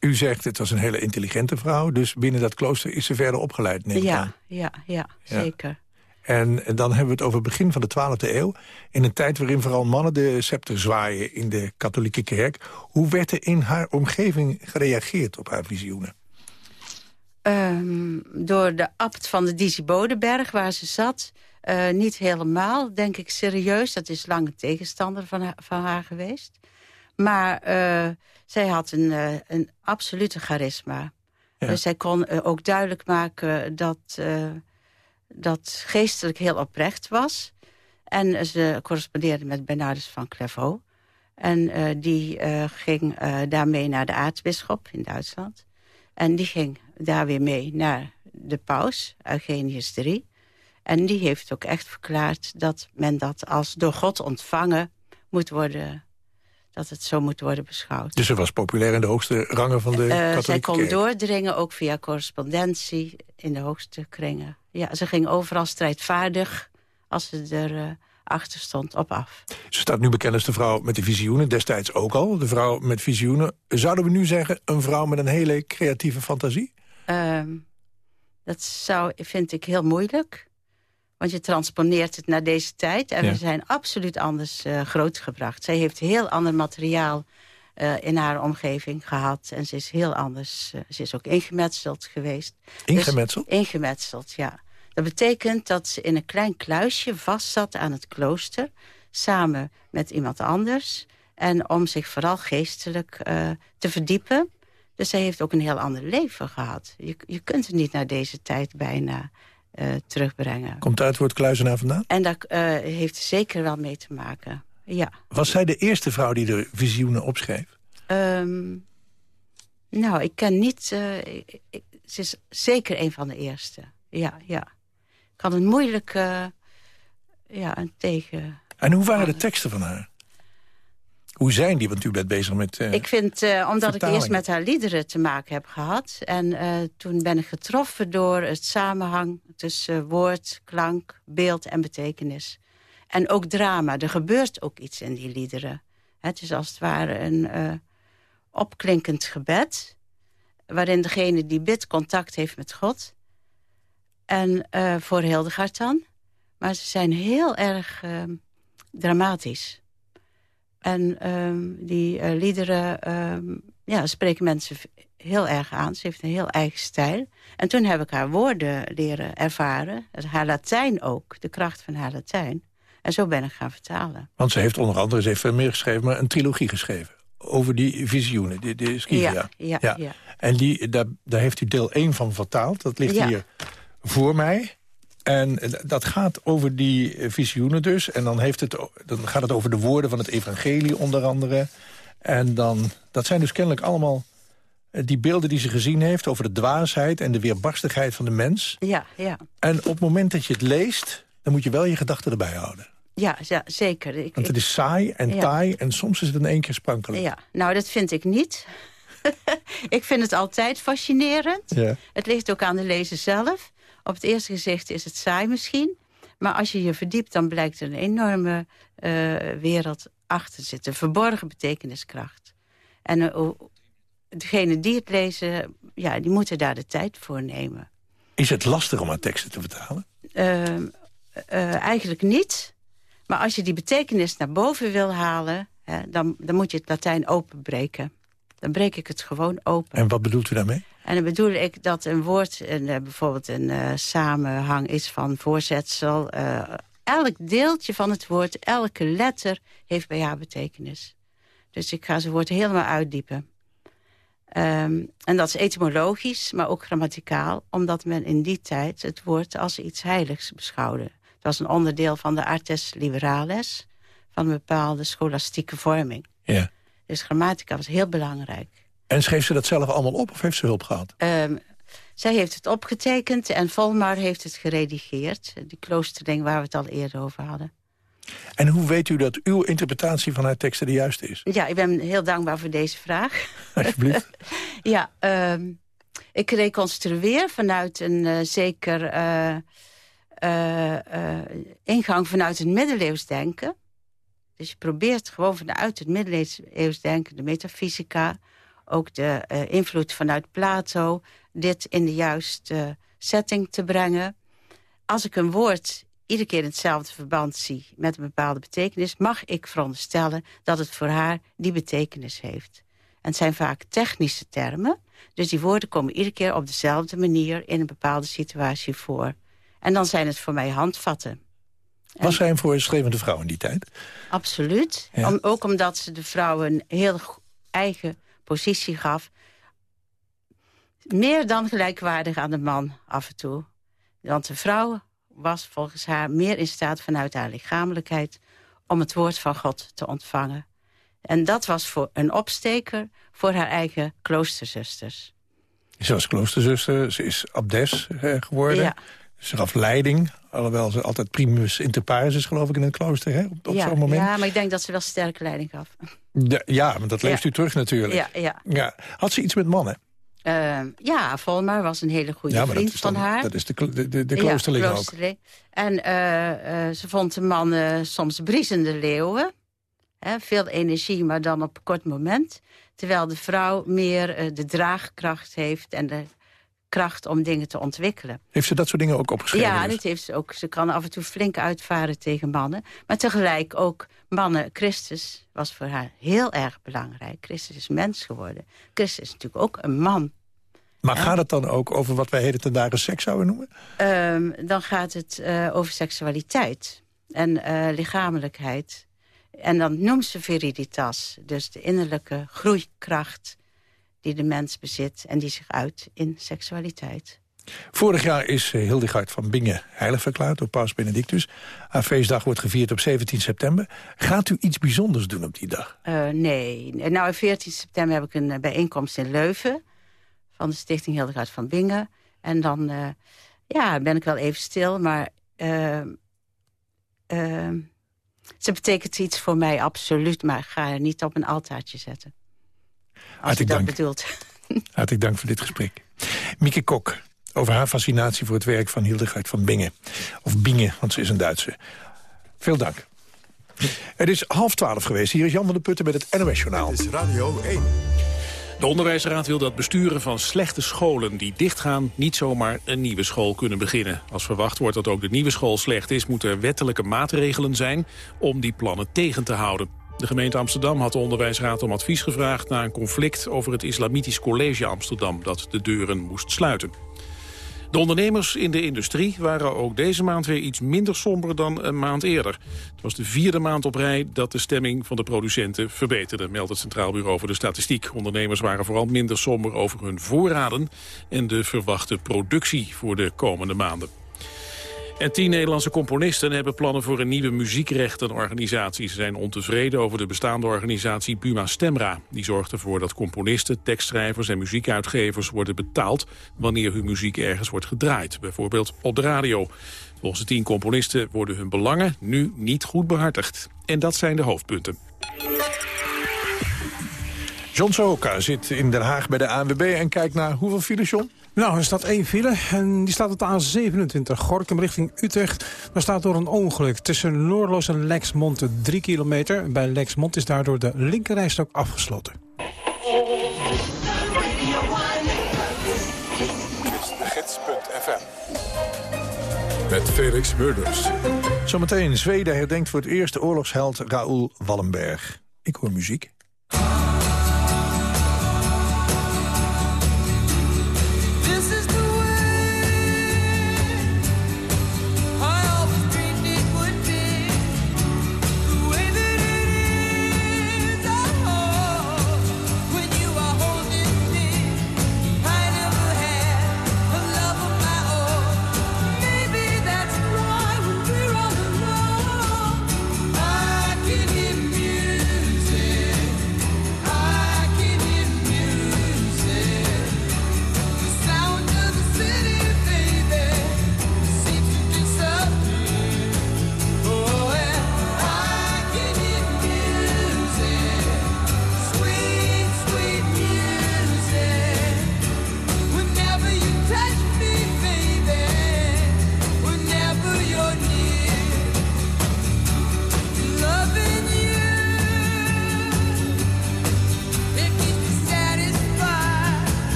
U zegt, het was een hele intelligente vrouw... dus binnen dat klooster is ze verder opgeleid, neem ik ja, aan. Ja, ja, zeker. En dan hebben we het over het begin van de 12e eeuw... in een tijd waarin vooral mannen de scepter zwaaien in de katholieke kerk. Hoe werd er in haar omgeving gereageerd op haar visioenen? Um, door de abt van de Disibodeberg, waar ze zat... Uh, niet helemaal, denk ik, serieus. Dat is lang een tegenstander van haar, van haar geweest. Maar... Uh, zij had een, uh, een absolute charisma. Ja. Dus zij kon uh, ook duidelijk maken dat, uh, dat geestelijk heel oprecht was. En ze correspondeerde met Bernardus van Clairvaux. En die ging daarmee naar de aartsbisschop in Duitsland. En die ging daar weer mee naar de paus, Eugenius III. En die heeft ook echt verklaard dat men dat als door God ontvangen moet worden dat het zo moet worden beschouwd. Dus ze was populair in de hoogste rangen van de uh, katholieke Zij kon kerk. doordringen, ook via correspondentie, in de hoogste kringen. Ja, ze ging overal strijdvaardig, als ze er uh, achter stond, op af. Ze staat nu bekend als de vrouw met de visioenen, destijds ook al. De vrouw met visioenen. Zouden we nu zeggen, een vrouw met een hele creatieve fantasie? Uh, dat zou, vind ik heel moeilijk. Want je transponeert het naar deze tijd. En Ja. we zijn absoluut anders uh, grootgebracht. Zij heeft heel ander materiaal uh, in haar omgeving gehad. En ze is heel anders. Uh, ze is ook ingemetseld geweest. Ingemetseld? Dus, ingemetseld, ja. Dat betekent dat ze in een klein kluisje vastzat aan het klooster. Samen met iemand anders. En om zich vooral geestelijk te verdiepen. Dus zij heeft ook een heel ander leven gehad. Je, je kunt het niet naar deze tijd bijna uh, terugbrengen. Komt uit woord kluizenaar vandaan? En daar uh, heeft zeker wel mee te maken, ja. Was zij de eerste vrouw die de visioenen opschreef? Um, nou, ik ken niet... Uh, ik, ik, ze is zeker een van de eerste, ja, ja. Ik had een moeilijke... ja, een tegen... En hoe waren de teksten van haar? Hoe zijn die? Want u bent bezig met uh, Ik vind, uh, omdat ik eerst met haar liederen te maken heb gehad... en uh, toen ben ik getroffen door het samenhang tussen woord, klank, beeld en betekenis. En ook drama. Er gebeurt ook iets in die liederen. Het is als het ware een opklinkend gebed... waarin degene die bidt contact heeft met God. En voor Hildegard dan. Maar ze zijn heel erg dramatisch... En um, die uh, liederen um, ja, spreken mensen heel erg aan. Ze heeft een heel eigen stijl. En toen heb ik haar woorden leren ervaren. Haar Latijn ook, de kracht van haar Latijn. En zo ben ik gaan vertalen. Want ze heeft onder andere, ze heeft veel meer geschreven... maar een trilogie geschreven over die visioenen, de, de. Ja, ja, ja. ja. En die, daar, daar heeft u deel 1 van vertaald. Dat ligt hier voor mij. En dat gaat over die visioenen dus. En dan, heeft het, dan gaat het over de woorden van het evangelie onder andere. En dan, dat zijn dus kennelijk allemaal die beelden die ze gezien heeft... over de dwaasheid en de weerbarstigheid van de mens. Ja, ja. En op het moment dat je het leest... dan moet je wel je gedachten erbij houden. Ja, ja zeker. Ik, Want het is saai en ja. taai en soms is het in één keer sprankelijk. Ja, nou dat vind ik niet. ik vind het altijd fascinerend. Ja. Het ligt ook aan de lezer zelf. Op het eerste gezicht is het saai misschien. Maar als je je verdiept, dan blijkt er een enorme uh, wereld achter zitten. Verborgen betekeniskracht. En uh, degene die het lezen, ja, die moeten daar de tijd voor nemen. Is het lastig om aan teksten te vertalen? Uh, eigenlijk niet. Maar als je die betekenis naar boven wil halen... Hè, dan, dan moet je het Latijn openbreken. Dan breek ik het gewoon open. En wat bedoelt u daarmee? En dan bedoel ik dat een woord een, uh, bijvoorbeeld een uh, samenhang is van voorzetsel. Uh, elk deeltje van het woord, elke letter heeft bij haar betekenis. Dus ik ga zijn woord helemaal uitdiepen. Um, en dat is etymologisch, maar ook grammaticaal. Omdat men in die tijd het woord als iets heiligs beschouwde. Het was een onderdeel van de artes liberales. Van een bepaalde scholastieke vorming. Ja. Dus grammatica was heel belangrijk. En schreef ze dat zelf allemaal op of heeft ze hulp gehad? Um, zij heeft het opgetekend en Volmar heeft het geredigeerd. Die kloosterling waar we het al eerder over hadden. En hoe weet u dat uw interpretatie van haar teksten de juiste is? Ja, ik ben heel dankbaar voor deze vraag. Alsjeblieft. ja, um, ik reconstrueer vanuit een uh, zeker uh, uh, ingang vanuit het middeleeuws denken. Dus je probeert gewoon vanuit het middeleeuws denken, de metafysica ook de uh, invloed vanuit Plato, dit in de juiste setting te brengen. Als ik een woord iedere keer in hetzelfde verband zie met een bepaalde betekenis, mag ik veronderstellen dat het voor haar die betekenis heeft. En het zijn vaak technische termen, dus die woorden komen iedere keer op dezelfde manier in een bepaalde situatie voor. En dan zijn het voor mij handvatten. Was zij een voorschrevende vrouw in die tijd? Absoluut. Ja. Om, ook omdat ze de vrouwen een heel eigen positie gaf. Meer dan gelijkwaardig aan de man af en toe. Want de vrouw was volgens haar meer in staat vanuit haar lichamelijkheid... om het woord van God te ontvangen. En dat was voor een opsteker voor haar eigen kloosterzusters. Ze was kloosterzuster, ze is abdes geworden. Ja. Ze gaf leiding, alhoewel ze altijd primus inter pares is, geloof ik, in het klooster, hè? Op, op ja, zo'n moment. Ja, maar ik denk dat ze wel sterke leiding gaf. Ja, ja maar dat leeft u terug natuurlijk. Ja, ja. Ja. Had ze iets met mannen? Ehm, ja, Volmar was een hele goede ja, maar vriend dat is van haar. Dat is de, de, de, de Ja, kloosterling ook. kloosterling. En eh, eh, ze vond de mannen soms briesende leeuwen. Hè, veel energie, maar dan op een kort moment. Terwijl de vrouw meer eh, de draagkracht heeft... en de kracht om dingen te ontwikkelen. Heeft ze dat soort dingen ook opgeschreven? Ja, dus? dat heeft ze ook. Ze kan af en toe flink uitvaren tegen mannen. Maar tegelijk ook mannen. Christus was voor haar heel erg belangrijk. Christus is mens geworden. Christus is natuurlijk ook een man. Maar gaat het dan ook over wat wij heden ten dagen seks zouden noemen? Ehm, dan gaat het eh, over seksualiteit en eh, lichamelijkheid. En dan noemt ze viriditas, dus de innerlijke groeikracht die de mens bezit... en die zich uit in seksualiteit. Vorig jaar is eh, Hildegard van Bingen heilig verklaard door paus Benedictus. Haar feestdag wordt gevierd op 17 september. Gaat u iets bijzonders doen op die dag? Eh, nee, nou, op 14 september heb ik een eh, bijeenkomst in Leuven... van de Stichting Hildegard van Bingen. En dan ja, ben ik wel even stil, maar... eh, ze betekent iets voor mij, absoluut. Maar ik ga haar niet op een altaartje zetten. Als je Hartelijk dat dank. bedoelt. Hartelijk dank voor dit gesprek. Mieke Kok, over haar fascinatie voor het werk van Hildegard van Bingen. Of Bingen, want ze is een Duitse. Veel dank. Het is half twaalf geweest. Hier is Jan van der Putten met het NOS-journaal. Dit is Radio 1. De onderwijsraad wil dat besturen van slechte scholen die dichtgaan... niet zomaar een nieuwe school kunnen beginnen. Als verwacht wordt dat ook de nieuwe school slecht is... moeten er wettelijke maatregelen zijn om die plannen tegen te houden. De gemeente Amsterdam had de onderwijsraad om advies gevraagd... na een conflict over het Islamitisch College Amsterdam... dat de deuren moest sluiten. De ondernemers in de industrie waren ook deze maand weer iets minder somber dan een maand eerder. Het was de vierde maand op rij dat de stemming van de producenten verbeterde, meldt het Centraal Bureau voor de Statistiek. Ondernemers waren vooral minder somber over hun voorraden en de verwachte productie voor de komende maanden. En tien Nederlandse componisten hebben plannen voor een nieuwe muziekrechtenorganisatie. Ze zijn ontevreden over de bestaande organisatie Buma Stemra. Die zorgt ervoor dat componisten, tekstschrijvers en muziekuitgevers worden betaald... wanneer hun muziek ergens wordt gedraaid, bijvoorbeeld op de radio. Volgens de tien componisten worden hun belangen nu niet goed behartigd. En dat zijn de hoofdpunten. John Sohoka zit in Den Haag bij de ANWB en kijkt naar hoeveel files, John? Nou, er staat één file en die staat op de A27, Gorkum richting Utrecht. Daar staat door een ongeluk tussen Noorloos en Lexmond 3 kilometer. Bij Lexmond is daardoor de linkerrijstok afgesloten. Met Felix Murders. Zometeen Zweden herdenkt voor het eerst de oorlogsheld Raoul Wallenberg. Ik hoor muziek.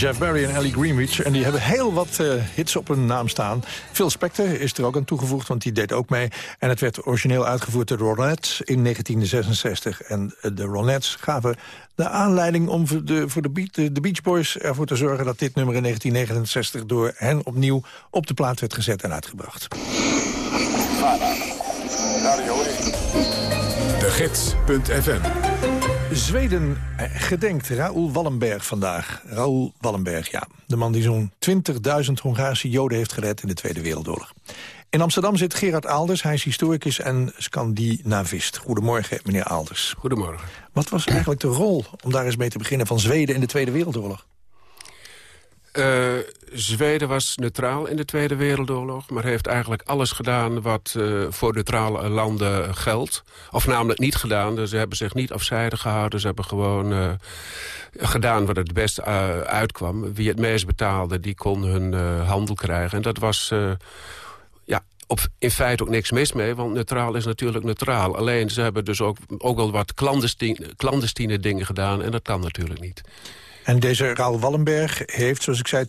Jeff Barry en Ellie Greenwich. En die hebben heel wat eh, hits op hun naam staan. Phil Spector is er ook aan toegevoegd, want die deed ook mee. En het werd origineel uitgevoerd door de Ronettes in 1966. En eh, de Ronettes gaven de aanleiding om voor de, voor de, Beat- de Beach Boys ervoor te zorgen... dat dit nummer in 1969 door hen opnieuw op de plaat werd gezet en uitgebracht. De Gids.fm Zweden eh, gedenkt Raoul Wallenberg vandaag. Raoul Wallenberg, ja. De man die zo'n 20.000 Hongaarse Joden heeft gered in de Tweede Wereldoorlog. In Amsterdam zit Gerard Aalders. Hij is historicus en Scandinavist. Goedemorgen, meneer Aalders. Goedemorgen. Wat was eigenlijk de rol, om daar eens mee te beginnen... van Zweden in de Tweede Wereldoorlog? Eh, Zweden was neutraal in de Tweede Wereldoorlog... maar heeft eigenlijk alles gedaan wat eh, voor neutrale landen geldt. Of namelijk niet gedaan. Dus ze hebben zich niet afzijdig gehouden. Ze hebben gewoon eh, gedaan wat het best uitkwam. Wie het meest betaalde, die kon hun handel krijgen. En dat was... ja, op, in feite ook niks mis mee, want neutraal is natuurlijk neutraal. Alleen ze hebben dus ook, ook wel wat clandestine dingen gedaan... en dat kan natuurlijk niet. En deze Raoul Wallenberg heeft, zoals ik zei,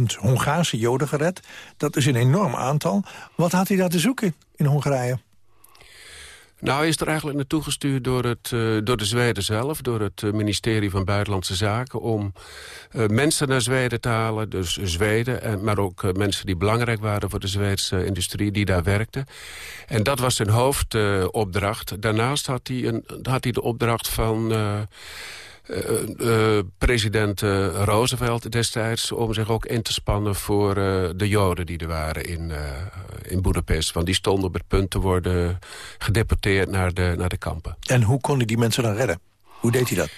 20.000 Hongaarse Joden gered. Dat is een enorm aantal. Wat had hij daar te zoeken in Hongarije? Nou, hij is er eigenlijk naartoe gestuurd door, het, eh, door de Zweden zelf... door het eh, ministerie van Buitenlandse Zaken... om eh, mensen naar Zweden te halen, dus Zweden... En, maar ook mensen die belangrijk waren voor de Zweedse industrie... die daar werkten. En dat was zijn hoofdopdracht. Daarnaast had hij, een, had hij de opdracht van... eh, eh, president eh, Roosevelt destijds... om zich ook in te spannen voor de Joden die er waren in, in Budapest. Want die stonden op het punt te worden gedeporteerd naar de, naar de kampen. En hoe kon hij die mensen dan redden? Hoe deed hij dat?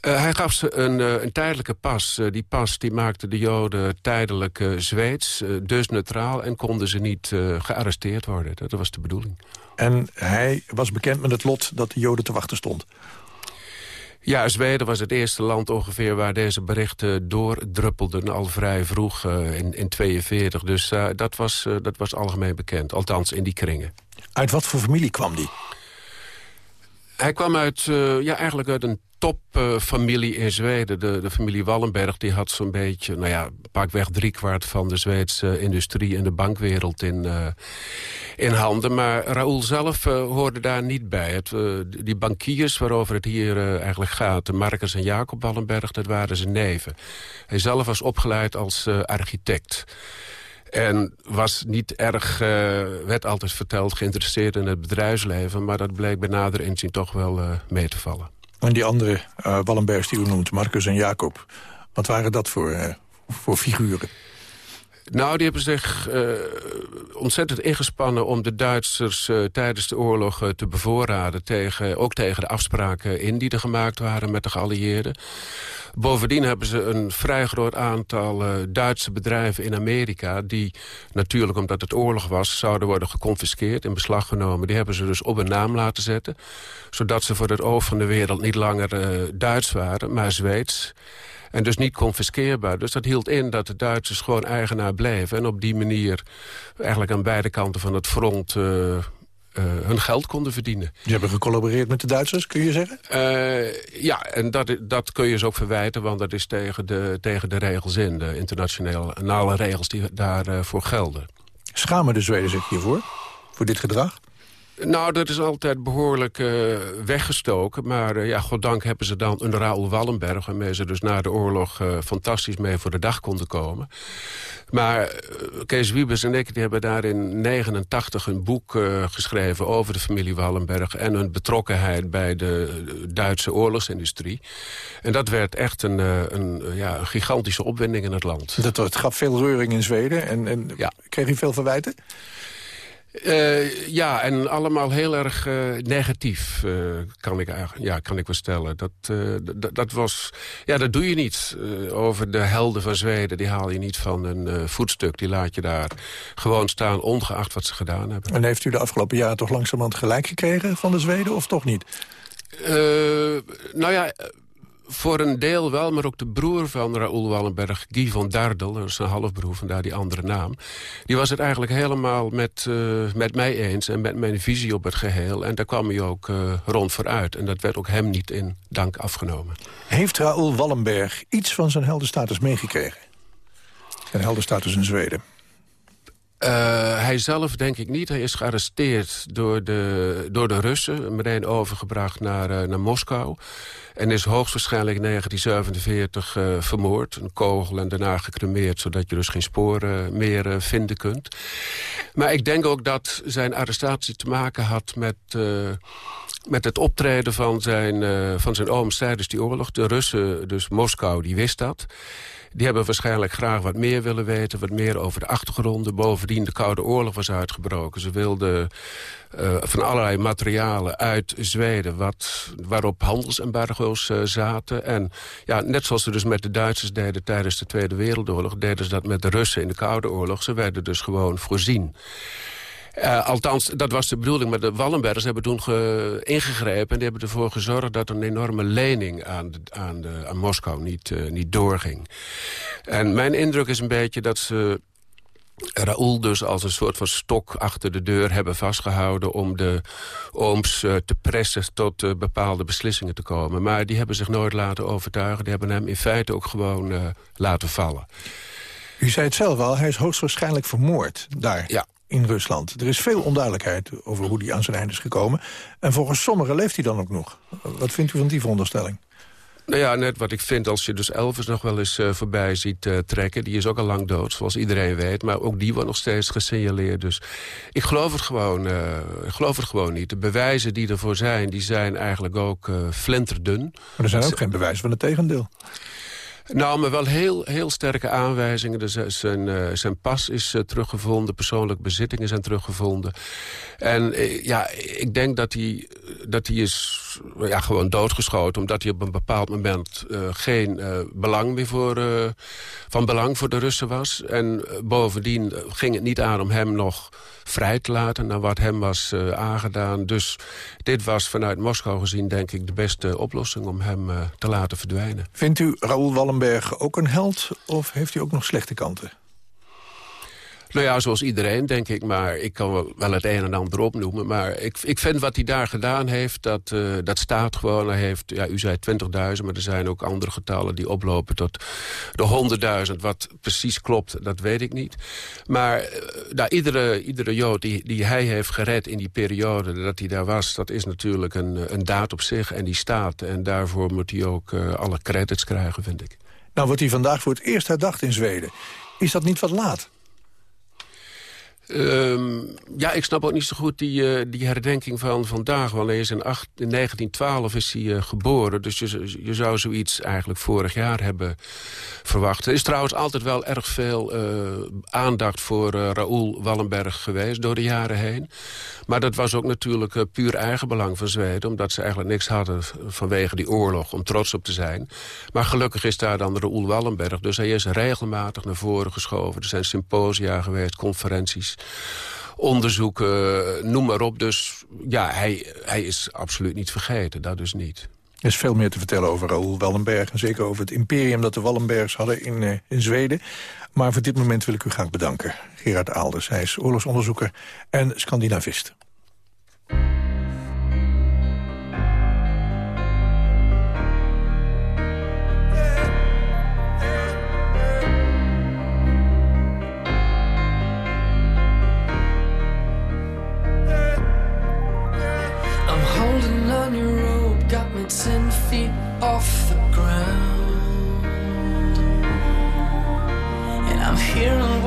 Hij gaf ze een, een tijdelijke pas. Die pas die maakte de Joden tijdelijk Zweeds, dus neutraal... en konden ze niet gearresteerd worden. Dat was de bedoeling. En hij was bekend met het lot dat de Joden te wachten stond. Ja, Zweden was het eerste land ongeveer waar deze berichten doordruppelden al vrij vroeg eh, in, in 42. Dus eh, dat, was, eh, dat was algemeen bekend, althans in die kringen. Uit wat voor familie kwam die? Hij kwam uit, ja, eigenlijk uit een topfamilie in Zweden. De, de familie Wallenberg die had zo'n beetje, nou ja, pakweg driekwart van de Zweedse industrie en de bankwereld in, eh, in handen. Maar Raoul zelf eh, hoorde daar niet bij. Het, eh, die bankiers waarover het hier eigenlijk gaat, de Marcus en Jacob Wallenberg, dat waren zijn neven. Hij zelf was opgeleid als architect. En was niet erg, werd altijd verteld, geïnteresseerd in het bedrijfsleven. Maar dat bleek bij nader inzien toch wel mee te vallen. En die andere eh, Wallenbergs die u noemt, Marcus en Jacob. Wat waren dat voor, eh, voor figuren? Nou, die hebben zich eh, ontzettend ingespannen om de Duitsers eh, tijdens de oorlog eh, te bevoorraden. Tegen, ook tegen de afspraken in die er gemaakt waren met de geallieerden. Bovendien hebben ze een vrij groot aantal Duitse bedrijven in Amerika... die natuurlijk, omdat het oorlog was, zouden worden geconfiskeerd, in beslag genomen. Die hebben ze dus op een naam laten zetten. Zodat ze voor het oog van de wereld niet langer Duits waren, maar Zweeds. En dus niet confiskeerbaar. Dus dat hield in dat de Duitsers gewoon eigenaar bleven. En op die manier eigenlijk aan beide kanten van het front... eh, eh, hun geld konden verdienen. Die hebben gecollaboreerd met de Duitsers, kun je zeggen? Eh, ja, en dat, dat kun je ze ook verwijten, want dat is tegen de, tegen de regels in. De internationale regels die daarvoor voor gelden. Schamen de Zweden zich hiervoor? Voor dit gedrag? Nou, dat is altijd behoorlijk eh, weggestoken. Maar uh, ja, goddank hebben ze dan een Raoul Wallenberg... waarmee ze dus na de oorlog uh, fantastisch mee voor de dag konden komen. Maar Kees Wiebes en ik die hebben daar in 89 een boek geschreven... over de familie Wallenberg en hun betrokkenheid... bij de Duitse oorlogsindustrie. En dat werd echt een, een, ja, een gigantische opwinding in het land. Dat, het gaf veel reuring in Zweden. En, en ja. kreeg u veel verwijten? Eh, ja, en allemaal heel erg eh, negatief, eh, kan, ik, eigenlijk- ja, kan ik wel stellen. Dat, dat was, ja, dat doe je niet. Over de helden van Zweden, die haal je niet van een voetstuk. Die laat je daar gewoon staan, ongeacht wat ze gedaan hebben. En heeft u de afgelopen jaren toch langzamerhand gelijk gekregen van de Zweden of toch niet? Nou ja, voor een deel wel, maar ook de broer van Raoul Wallenberg, Guy van Dardel, dat is een halfbroer, vandaar die andere naam. Die was het eigenlijk helemaal met, eh, met mij eens en met mijn visie op het geheel. En daar kwam hij ook eh, rond vooruit. En dat werd ook hem niet in dank afgenomen. Heeft Raoul Wallenberg iets van zijn heldenstatus meegekregen? Zijn heldenstatus in Zweden. Eh, hij zelf denk ik niet. Hij is gearresteerd door de, door de Russen. Meteen overgebracht naar, eh, naar Moskou. En is hoogstwaarschijnlijk in 1947 eh, vermoord. Een kogel en daarna gecremeerd... zodat je dus geen sporen meer vinden kunt. Maar ik denk ook dat zijn arrestatie te maken had met... met het optreden van zijn, eh, van zijn ooms tijdens die oorlog. De Russen, dus Moskou, die wist dat. Die hebben waarschijnlijk graag wat meer willen weten. Wat meer over de achtergronden. Bovendien, de Koude Oorlog was uitgebroken. Ze wilden eh, van allerlei materialen uit Zweden... Wat, waarop handelsembargo's eh, zaten. En ja, net zoals ze dus met de Duitsers deden tijdens de Tweede Wereldoorlog... deden ze dat met de Russen in de Koude Oorlog. Ze werden dus gewoon voorzien. Eh, althans, dat was de bedoeling. Maar de Wallenbergers hebben toen ge- ingegrepen... en die hebben ervoor gezorgd dat een enorme lening aan, de, aan, de, aan Moskou niet, eh, niet doorging. En mijn indruk is een beetje dat ze... Raoul dus als een soort van stok achter de deur hebben vastgehouden... om de ooms eh, te pressen tot bepaalde beslissingen te komen. Maar die hebben zich nooit laten overtuigen. Die hebben hem in feite ook gewoon laten vallen. U zei het zelf al, hij is hoogstwaarschijnlijk vermoord daar in Rusland. Er is veel onduidelijkheid over hoe hij aan zijn eind is gekomen. En volgens sommigen leeft hij dan ook nog. Wat vindt u van die veronderstelling? Nou ja, net wat ik vind als je dus Elvis nog wel eens eh, voorbij ziet eh, trekken. Die is ook al lang dood, zoals iedereen weet. Maar ook die wordt nog steeds gesignaleerd. Dus ik geloof het gewoon, eh, ik geloof het gewoon niet. De bewijzen die ervoor zijn, die zijn eigenlijk ook flinterdun. Maar er zijn ook geen bewijzen van het tegendeel. Nou, maar wel heel, heel sterke aanwijzingen. Zijn, eh, zijn pas is eh, teruggevonden, persoonlijke bezittingen zijn teruggevonden. En eh, ja, ik denk dat hij, dat hij is ja, gewoon doodgeschoten... omdat hij op een bepaald moment eh, geen eh, belang meer voor, eh, van belang voor de Russen was. En bovendien ging het niet aan om hem nog vrij te laten... naar wat hem was aangedaan. Dus dit was vanuit Moskou gezien, denk ik, de beste oplossing... om hem te laten verdwijnen. Vindt u Raoul Wallenberg ook een held of heeft hij ook nog slechte kanten? Nou ja, zoals iedereen, denk ik. Maar ik kan wel- het een en ander opnoemen. Maar ik, ik vind wat hij daar gedaan heeft, dat, eh, dat staat gewoon. Hij heeft, ja, u zei 20.000, maar er zijn ook andere getallen... die oplopen tot de 100.000. Wat precies klopt, dat weet ik niet. Maar eh, nou, iedere, iedere Jood die, die hij heeft gered in die periode dat hij daar was... dat is natuurlijk een, een daad op zich en die staat. En daarvoor moet hij ook eh, alle credits krijgen, vind ik. Nou wordt hij vandaag voor het eerst herdacht in Zweden. Is dat niet wat laat? Ehm, ja, ik snap ook niet zo goed die, eh, die herdenking van vandaag. Want hij is in, in 1912 is hij eh, geboren. Dus je, zou zoiets eigenlijk vorig jaar hebben verwacht. Er is trouwens altijd wel erg veel eh, aandacht voor Raoul Wallenberg geweest door de jaren heen. Maar dat was ook natuurlijk puur eigenbelang van Zweden. Omdat ze eigenlijk niks hadden vanwege die oorlog om trots op te zijn. Maar gelukkig is daar dan Raoul Wallenberg. Dus hij is regelmatig naar voren geschoven. Er zijn symposia geweest, conferenties onderzoeken, noem maar op. Dus ja, hij, hij is absoluut niet vergeten, dat dus niet. Er is veel meer te vertellen over Raoul Wallenberg... en zeker over het imperium dat de Wallenbergs hadden in, eh, in Zweden. Maar voor dit moment wil ik u graag bedanken. Gerard Aalders, hij is oorlogsonderzoeker en Scandinavist.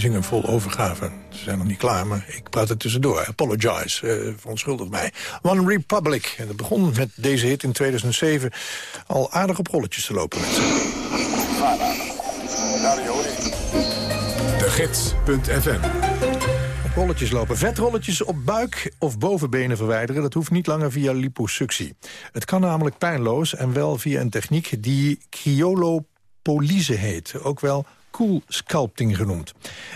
Zingen vol overgave. Ze zijn nog niet klaar, maar ik praat er tussendoor. Apologize, eh verontschuldig mij. One Republic. En dat begon met deze hit in 2007 al aardig op rolletjes te lopen met. De Gids.fm Op rolletjes lopen. Vetrolletjes op buik of bovenbenen verwijderen... dat hoeft niet langer via liposuctie. Het kan namelijk pijnloos en wel via een techniek die cryolopolyse heet. Ook wel cool sculpting genoemd.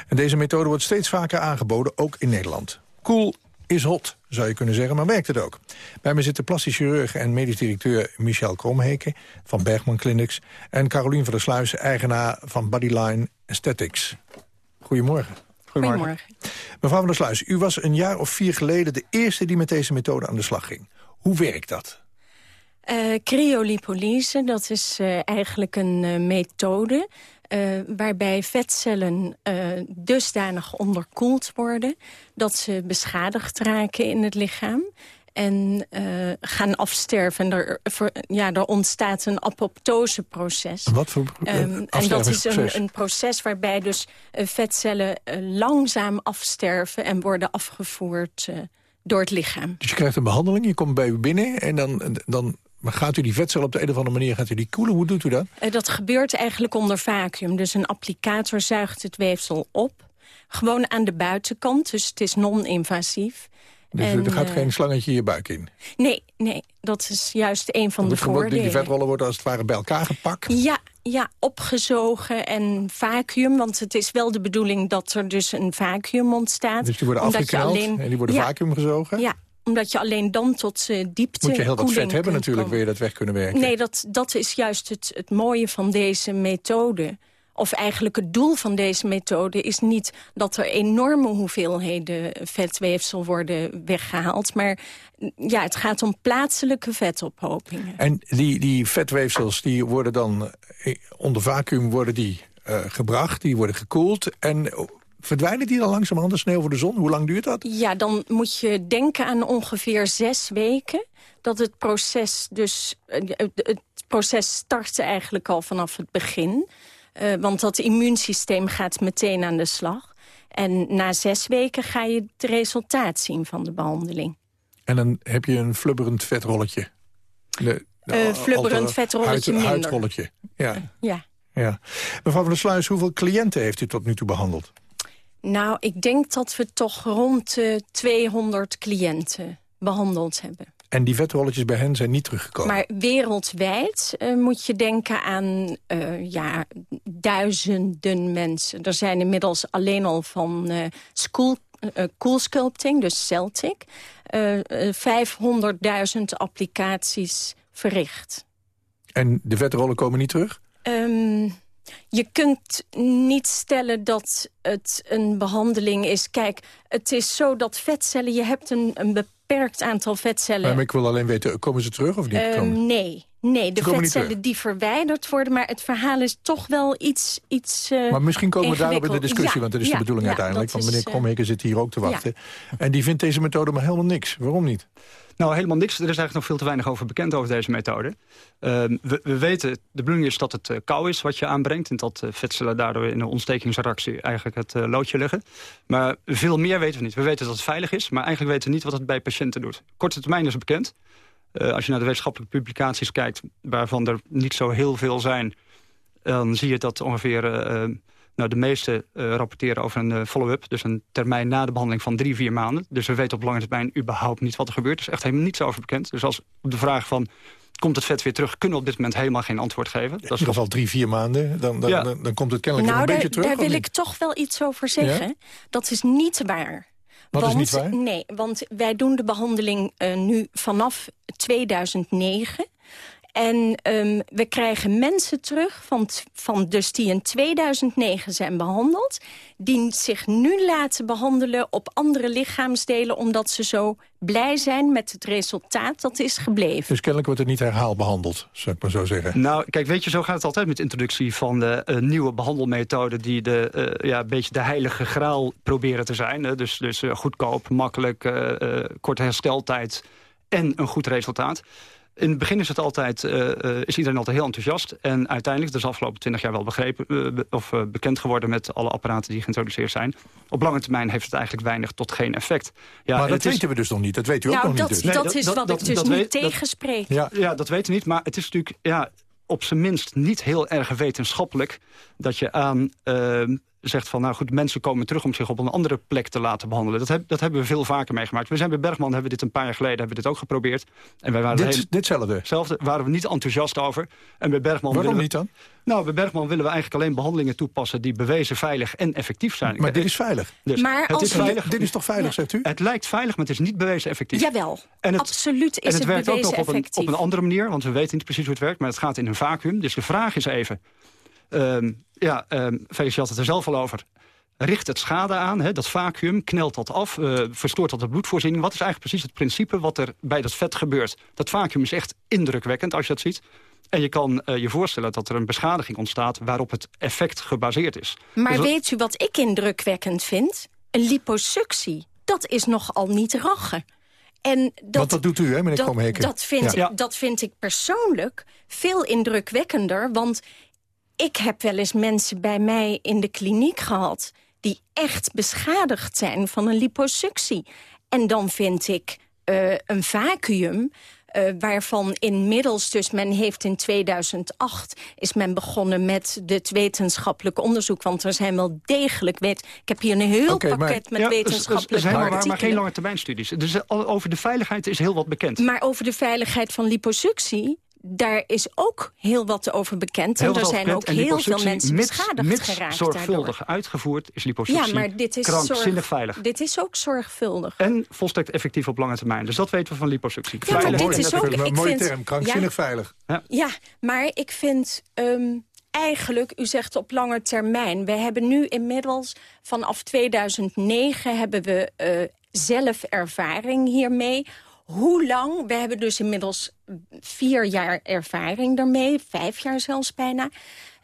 En deze methode wordt steeds vaker aangeboden, ook in Nederland. Cool is hot, zou je kunnen zeggen, maar werkt het ook. Bij me zitten plastisch chirurg en medisch directeur Michel Kromheke... van Bergman Clinics en Carolien van der Sluis, eigenaar van Bodyline Aesthetics. Goedemorgen. Goedemorgen. Mevrouw van der Sluis, u was een jaar of vier geleden... de eerste die met deze methode aan de slag ging. Hoe werkt dat? Eh cryolipolyse, dat is eh, eigenlijk een eh, methode... eh, waarbij vetcellen eh, dusdanig onderkoeld worden... dat ze beschadigd raken in het lichaam en eh, gaan afsterven. En er, ja, er ontstaat een apoptoseproces. Wat voor Ehm, en dat is een, een proces waarbij dus vetcellen langzaam afsterven... en worden afgevoerd door het lichaam. Dus je krijgt een behandeling, je komt bij u binnen... en dan, dan maar gaat u die vetcel op de een of andere manier gaat u die koelen. Hoe doet u dat? Eh, dat gebeurt eigenlijk onder vacuüm. Dus een applicator zuigt het weefsel op. Gewoon aan de buitenkant, dus het is non-invasief. Dus En, er gaat eh, geen slangetje in je buik in. Nee, nee, dat is juist een van de wordt- die, voordelen. vetrollen worden als het ware bij elkaar gepakt. Ja, ja, opgezogen en vacuüm. Want het is wel de bedoeling dat er dus een vacuüm ontstaat. Dus die worden afgeknald en die worden ja, vacuüm gezogen. Ja, omdat je alleen dan tot eh, diepte Moet je heel wat vet hebben natuurlijk, wil je dat weg kunnen werken. Nee, dat, dat is juist het, het mooie van deze methode. Of eigenlijk het doel van deze methode is niet dat er enorme hoeveelheden vetweefsel worden weggehaald. Maar ja, het gaat om plaatselijke vetophopingen. En die, die vetweefsels die worden dan eh, onder vacuüm worden die, eh, gebracht, die worden gekoeld. En verdwijnen die dan langzamerhand de sneeuw voor de zon? Hoe lang duurt dat? Ja, dan moet je denken aan ongeveer zes weken. Dat het proces dus... eh, Het, het proces startte eigenlijk al vanaf het begin. Eh, want dat immuunsysteem gaat meteen aan de slag. En na zes weken ga je het resultaat zien van de behandeling. En dan heb je een flubberend vetrolletje. De, de Eh, al- flubberend vetrolletje huid- minder. Huidrolletje, ja. Ja. ja. Mevrouw van der Sluis, hoeveel cliënten heeft u tot nu toe behandeld? Nou, ik denk dat we toch rond de 200 cliënten behandeld hebben. En die vetrolletjes bij hen zijn niet teruggekomen. Maar wereldwijd eh, moet je denken aan eh, ja, duizenden mensen. Er zijn inmiddels alleen al van eh school, cool sculpting, dus Celtic... eh, eh, 500.000 applicaties verricht. En de vetrollen komen niet terug? Ehm, je kunt niet stellen dat het een behandeling is. Kijk, het is zo dat vetcellen... je hebt een, een beperkt aantal vetcellen... Maar ik wil alleen weten, komen ze terug of niet? Komen- nee, nee, de vetcellen die verwijderd worden... maar het verhaal is toch wel iets, iets eh, Maar misschien komen we daarop in de discussie, Ja, want dat is ja, de bedoeling ja, uiteindelijk. Want meneer is, eh, zit hier ook te ja. wachten. En die vindt deze methode maar helemaal niks. Waarom niet? Nou, helemaal niks. Er is eigenlijk nog veel te weinig over bekend over deze methode. Ehm, we, we weten, de bedoeling is dat het eh, kou is wat je aanbrengt... en dat eh, vetcellen daardoor in een ontstekingsreactie eigenlijk het loodje leggen. Maar veel meer weten we niet. We weten dat het veilig is, maar eigenlijk weten we niet wat het bij patiënten doet. Korte termijn is het bekend. Eh, als je naar de wetenschappelijke publicaties kijkt... waarvan er niet zo heel veel zijn... dan zie je dat ongeveer... eh, eh, nou, de meeste eh, rapporteren over een eh, follow-up. Dus een termijn na de behandeling van drie, vier maanden. Dus we weten op lange termijn überhaupt niet wat er gebeurt. Er is echt helemaal niets over bekend. Dus als op de vraag van, komt het vet weer terug... kunnen we op dit moment helemaal geen antwoord geven. In ieder geval drie, vier maanden. Dan, dan, Ja. dan, dan komt het kennelijk Nou, weer een daar, beetje terug. daar wil niet? ik toch wel iets over zeggen. Ja? Dat is niet waar. Wat is niet waar? Nee, want wij doen de behandeling eh, nu vanaf 2009. En ehm, we krijgen mensen terug van, van dus die in 2009 zijn behandeld... die zich nu laten behandelen op andere lichaamsdelen... omdat ze zo blij zijn met het resultaat dat is gebleven. Dus kennelijk wordt het niet herhaalbehandeld, zou ik maar zo zeggen. Nou, kijk, weet je, zo gaat het altijd met de introductie van de eh, nieuwe behandelmethoden... die de, eh, ja, een beetje de heilige graal proberen te zijn. hè. Dus, dus eh, goedkoop, makkelijk, eh, eh, korte hersteltijd en een goed resultaat. In het begin is, het altijd, eh, eh, is iedereen altijd heel enthousiast. En uiteindelijk, dat is de afgelopen twintig jaar wel begrepen, eh, be- of bekend geworden met alle apparaten die geïntroduceerd zijn. Op lange termijn heeft het eigenlijk weinig tot geen effect. Ja, maar dat is- weten we dus nog niet. Dat weet u ook Nou, nog dat, niet dus. dat is wat ik dus dat niet weet- dat- tegenspreek. ja. ja, dat weten we niet. Maar het is natuurlijk ja, op zijn minst niet heel erg wetenschappelijk... dat je aan ehm, zegt van, nou goed, mensen komen terug... om zich op een andere plek te laten behandelen. Dat, heb, dat hebben we veel vaker meegemaakt. We zijn bij Bergman, hebben we dit een paar jaar geleden... hebben we dit ook geprobeerd. En wij waren Dit- heel- ditzelfde? Hetzelfde, waren we niet enthousiast over. En bij Bergman Waarom willen we- niet dan? Nou, bij Bergman willen we eigenlijk alleen behandelingen toepassen... die bewezen veilig en effectief zijn. Maar dit is veilig. Dus Maar het als is veilig. Dit is toch veilig, zegt u? Het lijkt veilig, maar het is niet bewezen effectief. Jawel, En het- absoluut en is het, het, werkt ook bewezen nog op een, effectief. op een andere manier, want we weten niet precies hoe het werkt... maar het gaat in een vacuüm. Dus de vraag is even... ehm, ja, um, had het er zelf al over. Richt het schade aan, hè, dat vacuüm, knelt dat af... eh, verstoort dat de bloedvoorziening. Wat is eigenlijk precies het principe wat er bij dat vet gebeurt? Dat vacuüm is echt indrukwekkend als je dat ziet. En je kan eh, je voorstellen dat er een beschadiging ontstaat... waarop het effect gebaseerd is. Maar Dus- weet u wat ik indrukwekkend vind? Een liposuctie. Dat is nogal niet rachen. En dat, Want dat doet u, hè, meneer dat? Dat vind, Ja. ik, dat vind ik persoonlijk veel indrukwekkender. Want ik heb wel eens mensen bij mij in de kliniek gehad... die echt beschadigd zijn van een liposuctie. En dan vind ik eh, een vacuüm... eh, waarvan inmiddels, dus men heeft in 2008... is men begonnen met het wetenschappelijk onderzoek. Want er zijn wel degelijk... Weet, ik heb hier een heel maar- pakket met Ja, dus- dus- wetenschappelijke helemaal waar, maar artikelen. geen lange termijn studies. Dus eh, over de veiligheid is heel wat bekend. Maar over de veiligheid van liposuctie... daar is ook heel wat over bekend. Heel en er zijn ook heel veel mensen mits- beschadigd mits geraakt zorgvuldig daardoor. uitgevoerd is liposuctie Ja, maar dit is, krankzinnig zorg, veilig. dit is ook zorgvuldig. En volstrekt effectief op lange termijn. Dus dat weten we van liposuctie. Ja, maar Veilig dit is ook- ik mooie vind- term, krankzinnig ja. veilig. Ja, maar ik vind ehm, eigenlijk, u zegt op lange termijn... we hebben nu inmiddels vanaf 2009 hebben we eh, zelf ervaring hiermee... Hoe lang? We hebben dus inmiddels vier jaar ervaring daarmee. Vijf jaar zelfs bijna.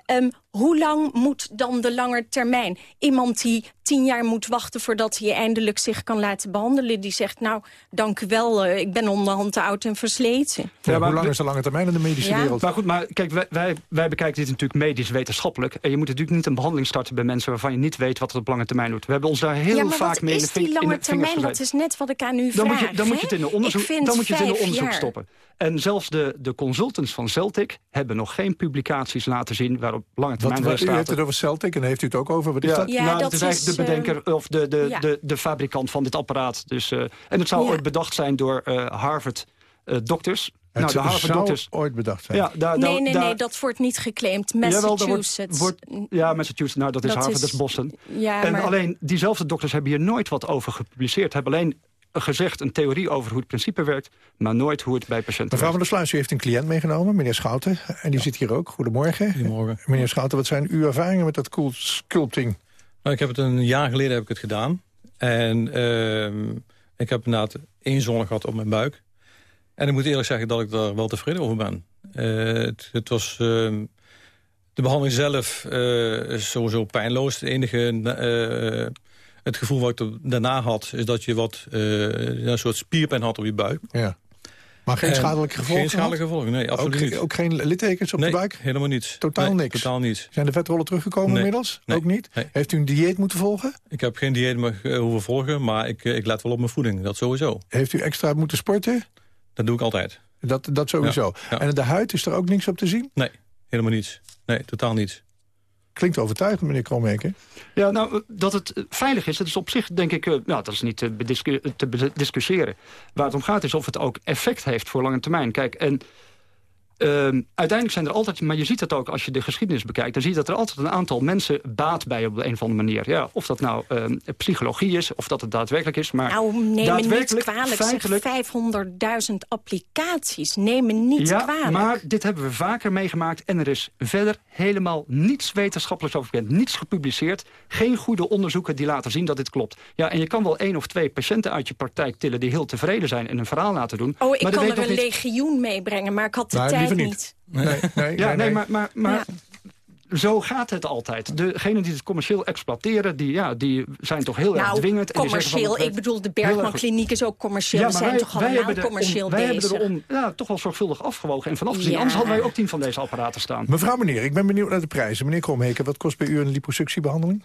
Ehm, hoe lang moet dan de lange termijn? Iemand die tien jaar moet wachten voordat hij eindelijk zich kan laten behandelen... die zegt, nou, dank u wel, eh, ik ben onderhand te oud en versleten. Ja, maar hoe lang is de lange termijn in de medische Ja. wereld? Maar goed, maar kijk, wij, wij, wij bekijken dit natuurlijk medisch wetenschappelijk. En je moet natuurlijk niet een behandeling starten bij mensen... waarvan je niet weet wat het op lange termijn doet. We hebben ons daar heel ja, maar vaak mee in de, is ving- die in de lange vingers termijn? Dat is net wat ik aan u dan vraag. moet je, dan moet je het in een onderzoek, dan moet je het in onderzoek jaar. stoppen. En zelfs de, de consultants van Celtic hebben nog geen publicaties laten zien... waarop lange Wat, wat, u heeft het over Celtic en heeft u het ook over. Wat is Ja, dat? Ja, nou, dat dat is eigenlijk de is, eh, bedenker of de, de, ja. de, de fabrikant van dit apparaat. Dus, eh, en het zou Ja. ooit bedacht zijn door eh, Harvard eh, dokters. Het nou, de zou Harvard dokters. ooit bedacht zijn. Ja, daar, daar, Nee, nee, daar- nee, dat wordt niet geclaimd. Jawel, daar wordt- Massachusetts. wordt- ja, Massachusetts, nou dat is Dat Harvard, is- dat is Boston. Ja, en maar- alleen diezelfde dokters hebben hier nooit wat over gepubliceerd. Hebben alleen gezegd een theorie over hoe het principe werkt... maar nooit hoe het bij patiënten Mevrouw werkt. van der Sluis, u heeft een cliënt meegenomen, meneer Schouten. En die zit hier ook. Goedemorgen. Goedemorgen. Meneer Schouten, wat zijn uw ervaringen met dat cool sculpting? Nou, ik heb het een jaar geleden heb ik het gedaan. En ehm, ik heb inderdaad één zonne gehad op mijn buik. En ik moet eerlijk zeggen dat ik daar wel tevreden over ben. Eh, het, het was... ehm, de behandeling zelf eh, is sowieso pijnloos. Het enige... het gevoel wat ik daarna had... is dat je wat eh, een soort spierpijn had op je buik. Ja. Maar geen En schadelijke gevolgen? Geen schadelijke gevolgen, nee, absoluut ook, niet. ook geen littekens op nee, de buik? helemaal niets. Totaal Nee, niks? Totaal niets. Zijn de vetrollen teruggekomen Nee. inmiddels? Nee. Ook niet? Heeft u een dieet moeten volgen? Ik heb geen dieet meer eh, hoeven volgen, maar ik, eh, ik let wel op mijn voeding. Dat sowieso. Heeft u extra moeten sporten? Dat doe ik altijd. Dat, dat sowieso. Ja, ja. En de huid, is er ook niks op te zien? Nee, helemaal niets. Nee, totaal niets. Klinkt overtuigend, meneer Kromheker. Ja, nou, eh, dat het eh, veilig is, dat is op zich denk ik... eh, nou, dat is niet te, te bediscussiëren. Waar het om gaat is of het ook effect heeft voor lange termijn. Kijk, en ehm, uiteindelijk zijn er altijd... maar je ziet dat ook als je de geschiedenis bekijkt... dan zie je dat er altijd een aantal mensen baat bij op de een of andere manier. Ja, of dat nou ehm, psychologie is, of dat het daadwerkelijk is. Maar Nou, neem me niet daadwerkelijk, kwalijk. feitelijk, Zeg 500.000 applicaties. Neem me niet ja, kwalijk. maar dit hebben we vaker meegemaakt. En er is verder helemaal niets wetenschappelijks over bekend. Niets gepubliceerd. Geen goede onderzoeken die laten zien dat dit klopt. Ja, en je kan wel één of twee patiënten uit je praktijk tillen... die heel tevreden zijn en een verhaal laten doen. Oh, ik maar dat kan er een niet- legioen meebrengen, maar ik had de tijd niet. niet. Nee, nee, Ja, nee, nee, maar, maar, maar zo gaat het altijd. Degenen die het commercieel exploiteren, die, ja, die zijn toch heel erg Nou, dwingend. en van, commercieel, het ik bedoel, de heel erg Bergman goed. Kliniek is ook commercieel. Ja, We maar zijn wij- toch wij allemaal hebben er om- commercieel wij bezig. hebben erom ja, toch wel zorgvuldig afgewogen en vanaf gezien. Ja. Anders hadden wij ook tien van deze apparaten staan. Mevrouw, meneer, ik ben benieuwd naar de prijzen. Meneer Kromheken, wat kost bij u een liposuctiebehandeling?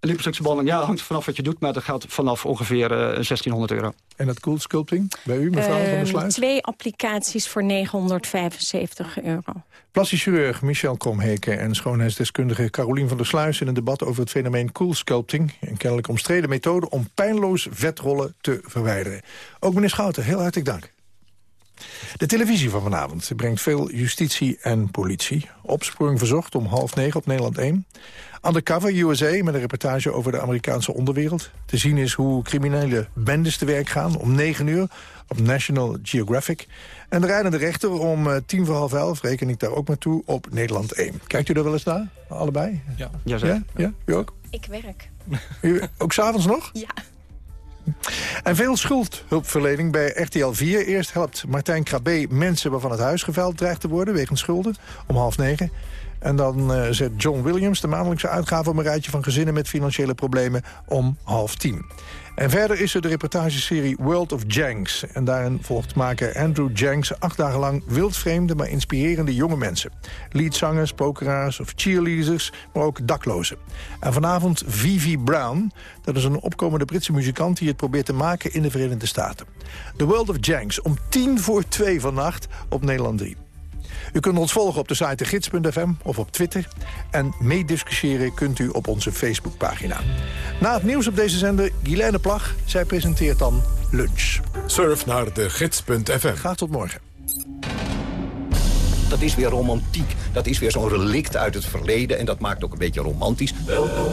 Een liposuctiebehandeling, ja, hangt vanaf wat je doet, maar dat gaat vanaf ongeveer eh, 1600 euro. En dat cool sculpting bij u, mevrouw van der Ehm, Sluis? twee applicaties voor 975 euro. Plastisch chirurg Michel Kromheke en schoonheidsdeskundige Carolien van der Sluis... in een debat over het fenomeen cool sculpting. Een kennelijk omstreden methode om pijnloos vetrollen te verwijderen. Ook meneer Schouten, heel hartelijk dank. De televisie van vanavond brengt veel justitie en politie. Opsporing verzocht om half negen op Nederland 1. Undercover USA met een reportage over de Amerikaanse onderwereld. Te zien is hoe criminele bendes te werk gaan om 9 uur op National Geographic. En de rijdende rechter om eh, tien voor half elf, reken ik daar ook maar toe, op Nederland 1. Kijkt u er wel eens naar, allebei? Ja, Ja? ja? U ook? Ik werk. U, ook s'avonds nog? Ja. En veel schuldhulpverlening bij RTL 4. Eerst helpt Martijn Krabbe mensen waarvan het huis geveld dreigt te worden... wegens schulden, om half negen. En dan eh, zet John Williams de maandelijkse uitgave... op een rijtje van gezinnen met financiële problemen om half tien. En verder is er de reportageserie World of Janks. En daarin volgt maker Andrew Janks acht dagen lang wildvreemde... maar inspirerende jonge mensen. Leadzangers, pokeraars of cheerleaders, maar ook daklozen. En vanavond Vivi Brown. Dat is een opkomende Britse muzikant die het probeert te maken in de Verenigde Staten. The World of Janks om tien voor twee vannacht op Nederland 3. U kunt ons volgen op de site gids.fm of op Twitter. En meediscussiëren kunt u op onze Facebookpagina. Na het nieuws op deze zender, Guilaine Plag. Zij presenteert dan Lunch. Surf naar de gids.fm. Graag tot morgen. Dat is weer romantiek. Dat is weer zo'n relict uit het verleden. En dat maakt ook een beetje romantisch. Welkom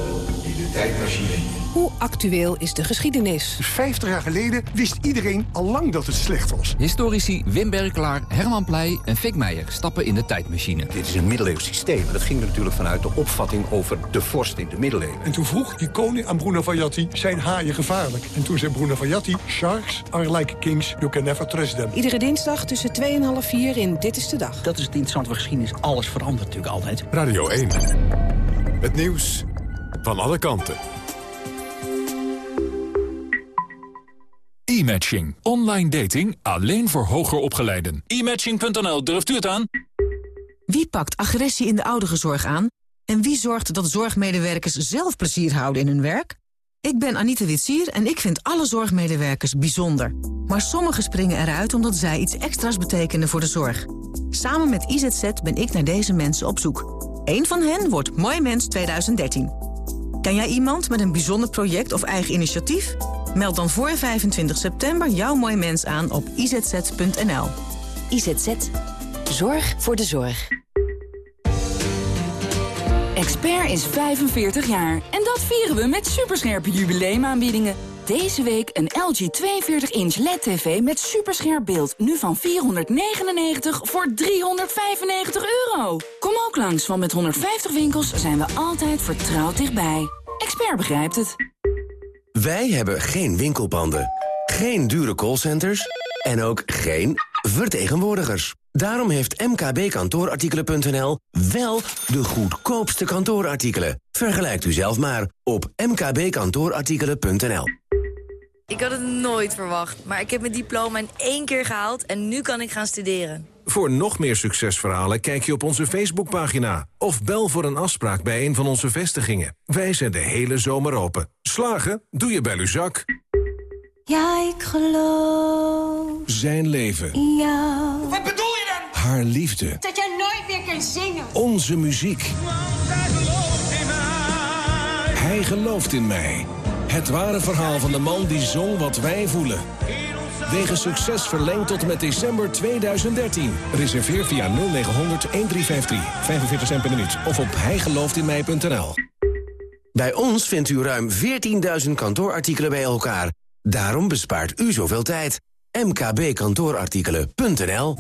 tijdmachine. Hoe actueel is de geschiedenis? 50 jaar geleden wist iedereen al lang dat het slecht was. Historici Wim Berklaar, Herman Pleij en Fik Meijer stappen in de tijdmachine. Dit is een middeleeuws systeem. Dat ging er natuurlijk vanuit de opvatting over de vorst in de middeleeuwen. En toen vroeg die koning aan Bruno Vajatti, zijn haaien gevaarlijk? En toen zei Bruno Vajatti, sharks are like kings, you can never trust them. Iedere dinsdag tussen 2 en half 4 in Dit is de Dag. Dat is het interessante van geschiedenis. Alles verandert natuurlijk altijd. Radio 1. Het nieuws van alle kanten. E-matching. Online dating alleen voor hoger opgeleiden. E-matching.nl, durft u het aan? Wie pakt agressie in de ouderenzorg aan? En wie zorgt dat zorgmedewerkers zelf plezier houden in hun werk? Ik ben Anita Witsier en ik vind alle zorgmedewerkers bijzonder. Maar sommigen springen eruit omdat zij iets extra's betekenen voor de zorg. Samen met IZZ ben ik naar deze mensen op zoek. Eén van hen wordt Mooi Mens 2013. Ken jij iemand met een bijzonder project of eigen initiatief? Meld dan voor 25 september jouw Mooi Mens aan op izz.nl. IZZ. Zorg voor de zorg. Expert is 45 jaar en dat vieren we met superscherpe jubileumaanbiedingen. Deze week een LG 42-inch LED-TV met superscherp beeld. Nu van 499 voor 395 euro. Kom ook langs, want met 150 winkels zijn we altijd vertrouwd dichtbij. Expert begrijpt het. Wij hebben geen winkelpanden, geen dure callcenters en ook geen vertegenwoordigers. Daarom heeft mkbkantoorartikelen.nl wel de goedkoopste kantoorartikelen. Vergelijkt u zelf maar op mkbkantoorartikelen.nl. Ik had het nooit verwacht, maar ik heb mijn diploma in één keer gehaald en nu kan ik gaan studeren. Voor nog meer succesverhalen kijk je op onze Facebookpagina. Of bel voor een afspraak bij een van onze vestigingen. Wij zijn de hele zomer open. Slagen? Doe je bij Luzak. Ja, ik geloof Zijn leven. in jou. Wat bedoel je dan? Haar liefde. Dat jij nooit meer kunt zingen. Onze muziek. Hij gelooft in mij. Het ware verhaal van de man die zong wat wij voelen. Wegens succes verlengd tot en met december 2013. Reserveer via 0900 1353. 45 cent per minuut. Of op hijgelooftinmij.nl. Bij ons vindt u ruim 14.000 kantoorartikelen bij elkaar. Daarom bespaart u zoveel tijd. mkbkantoorartikelen.nl